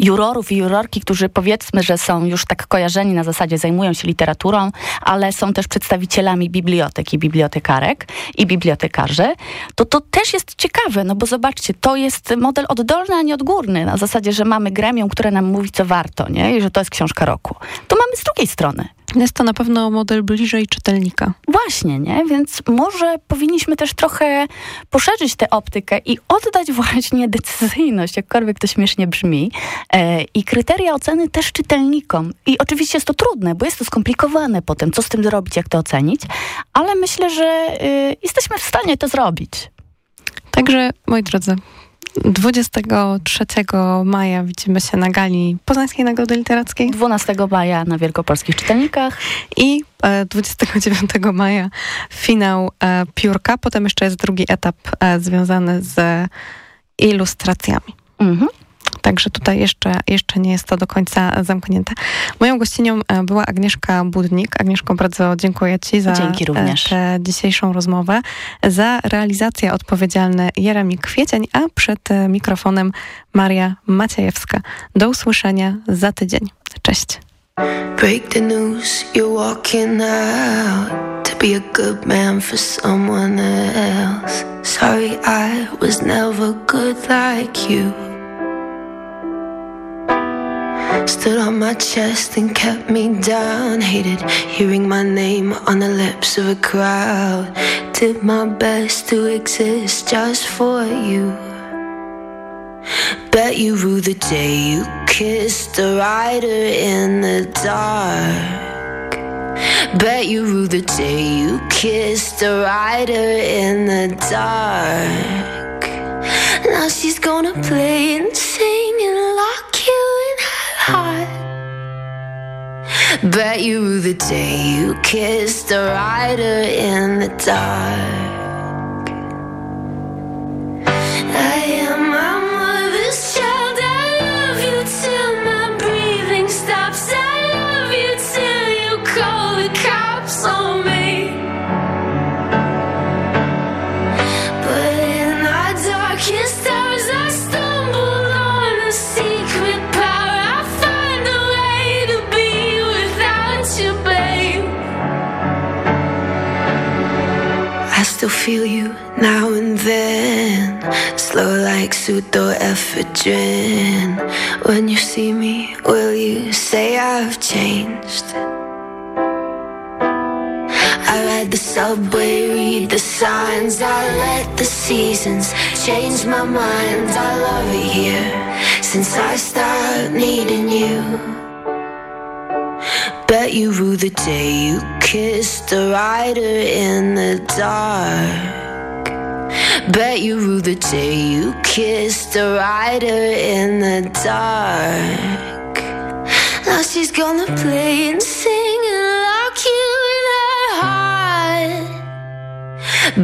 Speaker 7: jurorów i jurorki, którzy powiedzmy, że są już tak kojarzeni na zasadzie zajmują się literaturą, ale są też przedstawicielami bibliotek i bibliotekarek i bibliotekarzy, to to też jest ciekawe, no bo zobaczcie, to jest model oddolny, a nie odgórny, na zasadzie, że mamy gremium, które nam mówi, co warto, nie? I że to jest książka roku. To mamy z drugiej strony.
Speaker 5: Jest to na pewno model bliżej czytelnika.
Speaker 7: Właśnie, nie? Więc może powinniśmy też trochę poszerzyć tę optykę i oddać właśnie decyzyjność, jakkolwiek to śmiesznie brzmi, e, i kryteria oceny też czytelnikom. I oczywiście jest to trudne, bo jest to skomplikowane potem, co z tym zrobić, jak to ocenić, ale myślę, że y, jesteśmy w stanie to zrobić.
Speaker 5: Także, moi drodzy, 23 maja widzimy się na gali Poznańskiej Nagrody Literackiej.
Speaker 7: 12 maja na Wielkopolskich Czytelnikach.
Speaker 5: I 29 e, maja finał e, piórka. Potem jeszcze jest drugi etap e, związany z ilustracjami. Mhm. Także tutaj jeszcze, jeszcze nie jest to do końca zamknięte. Moją gościnią e, była Agnieszka Budnik. Agnieszko, bardzo dziękuję Ci za
Speaker 7: Dzięki również.
Speaker 5: tę dzisiejszą rozmowę, za realizację odpowiedzialny Jeremi Kwiecień, a przed e, mikrofonem Maria Maciejewska. Do usłyszenia za tydzień. Cześć. Break the news, you're walking out to be a good man for someone else. Sorry, I was never good like you. Stood on my chest and kept me down. Hated hearing my name on the lips of a crowd. Did my best to exist just for you. Bet you rue the day you kissed a rider in the dark. Bet you rue the day you kissed a rider in the dark. Now she's gonna play and sing and lock you heart. Bet you the day you kissed a rider in the dark. I am
Speaker 8: still feel you now and then. Slow like pseudoephedrine. When you see me, will you say I've changed? I ride the subway, read the signs. I let the seasons change my mind. I love it here since I started needing you. Bet you rue the day you kissed a rider in the dark. Bet you rue the day you kissed a rider in the dark. Now she's gonna play and sing and lock you in her heart.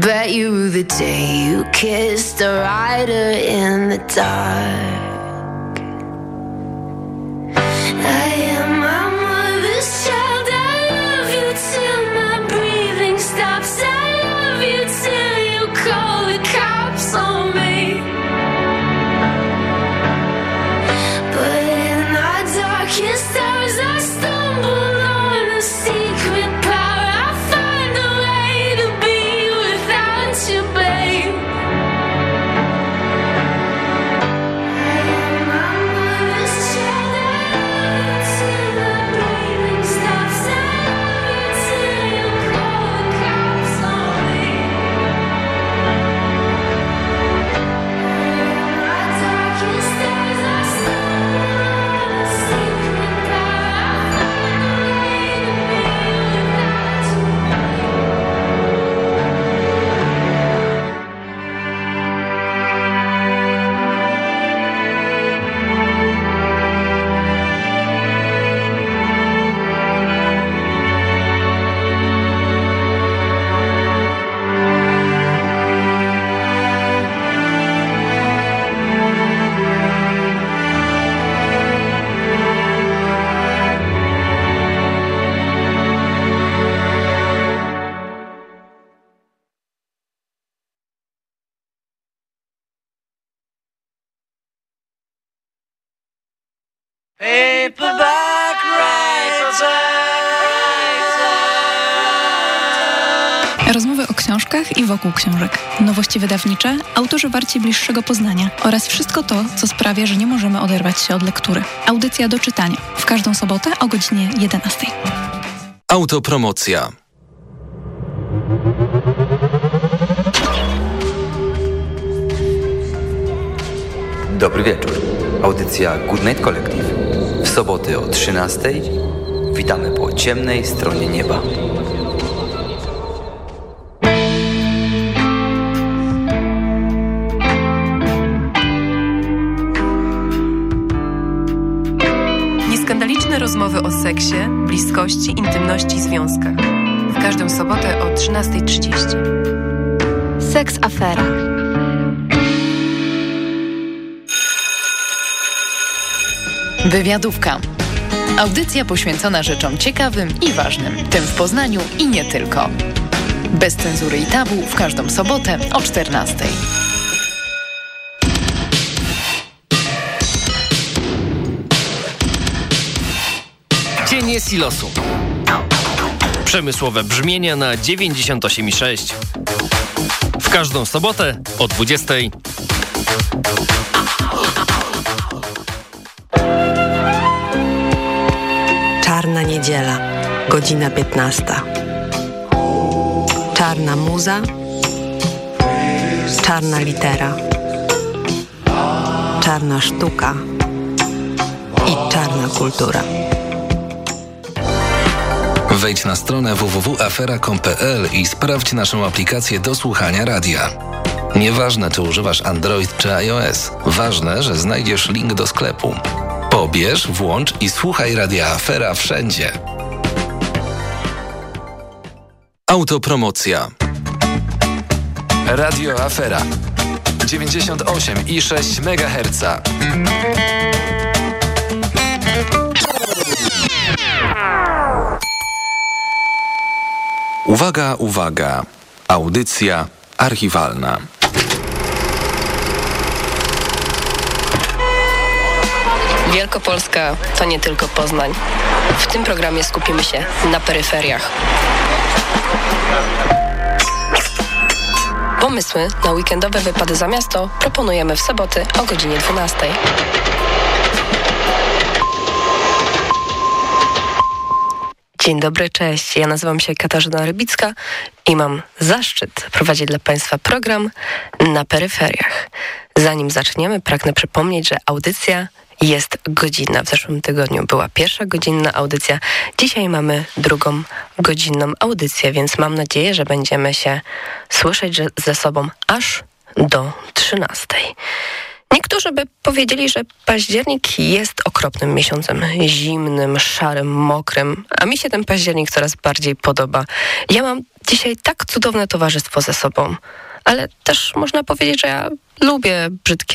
Speaker 8: Bet you rue the day you kissed a rider in the dark.
Speaker 5: Książkach i wokół książek, nowości wydawnicze, autorzy warci bliższego poznania oraz wszystko to, co sprawia, że nie możemy oderwać się od lektury. Audycja do czytania w każdą sobotę o godzinie 11.
Speaker 3: Autopromocja.
Speaker 9: Dobry wieczór. Audycja Good Night Collective. W soboty o 13:00 witamy po ciemnej stronie nieba.
Speaker 10: Rozmowy o seksie, bliskości, intymności i związkach. W każdą sobotę o 13.30.
Speaker 7: Seks afera.
Speaker 11: Wywiadówka. Audycja poświęcona rzeczom ciekawym i ważnym, tym w Poznaniu i nie tylko. Bez cenzury i tabu w każdą sobotę o 14.
Speaker 12: Cienie silosu. Przemysłowe brzmienia na 98,6. W każdą sobotę o 20.
Speaker 13: Czarna niedziela, godzina 15. Czarna muza, czarna litera, czarna sztuka i czarna kultura.
Speaker 3: Wejdź na stronę www.afera.com.pl i sprawdź naszą aplikację do słuchania radia. Nieważne, czy używasz Android czy iOS, ważne, że znajdziesz link do sklepu. Pobierz, włącz i słuchaj radia Afera wszędzie. Autopromocja. Radio Afera 98,6 MHz. Uwaga, uwaga. Audycja archiwalna.
Speaker 14: Wielkopolska to nie tylko Poznań. W tym programie skupimy się na peryferiach. Pomysły na weekendowe wypady za miasto proponujemy w soboty o godzinie 12. Dzień dobry, cześć. Ja nazywam się Katarzyna Rybicka i mam zaszczyt prowadzić dla Państwa program na peryferiach. Zanim zaczniemy, pragnę przypomnieć, że audycja jest godzinna. W zeszłym tygodniu była pierwsza godzinna audycja, dzisiaj mamy drugą godzinną audycję, więc mam nadzieję, że będziemy się słyszeć ze sobą aż do 13. Niektórzy by powiedzieli, że październik jest okropnym miesiącem, zimnym, szarym, mokrym, a mi się ten październik coraz bardziej podoba. Ja mam dzisiaj tak cudowne towarzystwo ze sobą, ale też można powiedzieć, że ja lubię brzydkie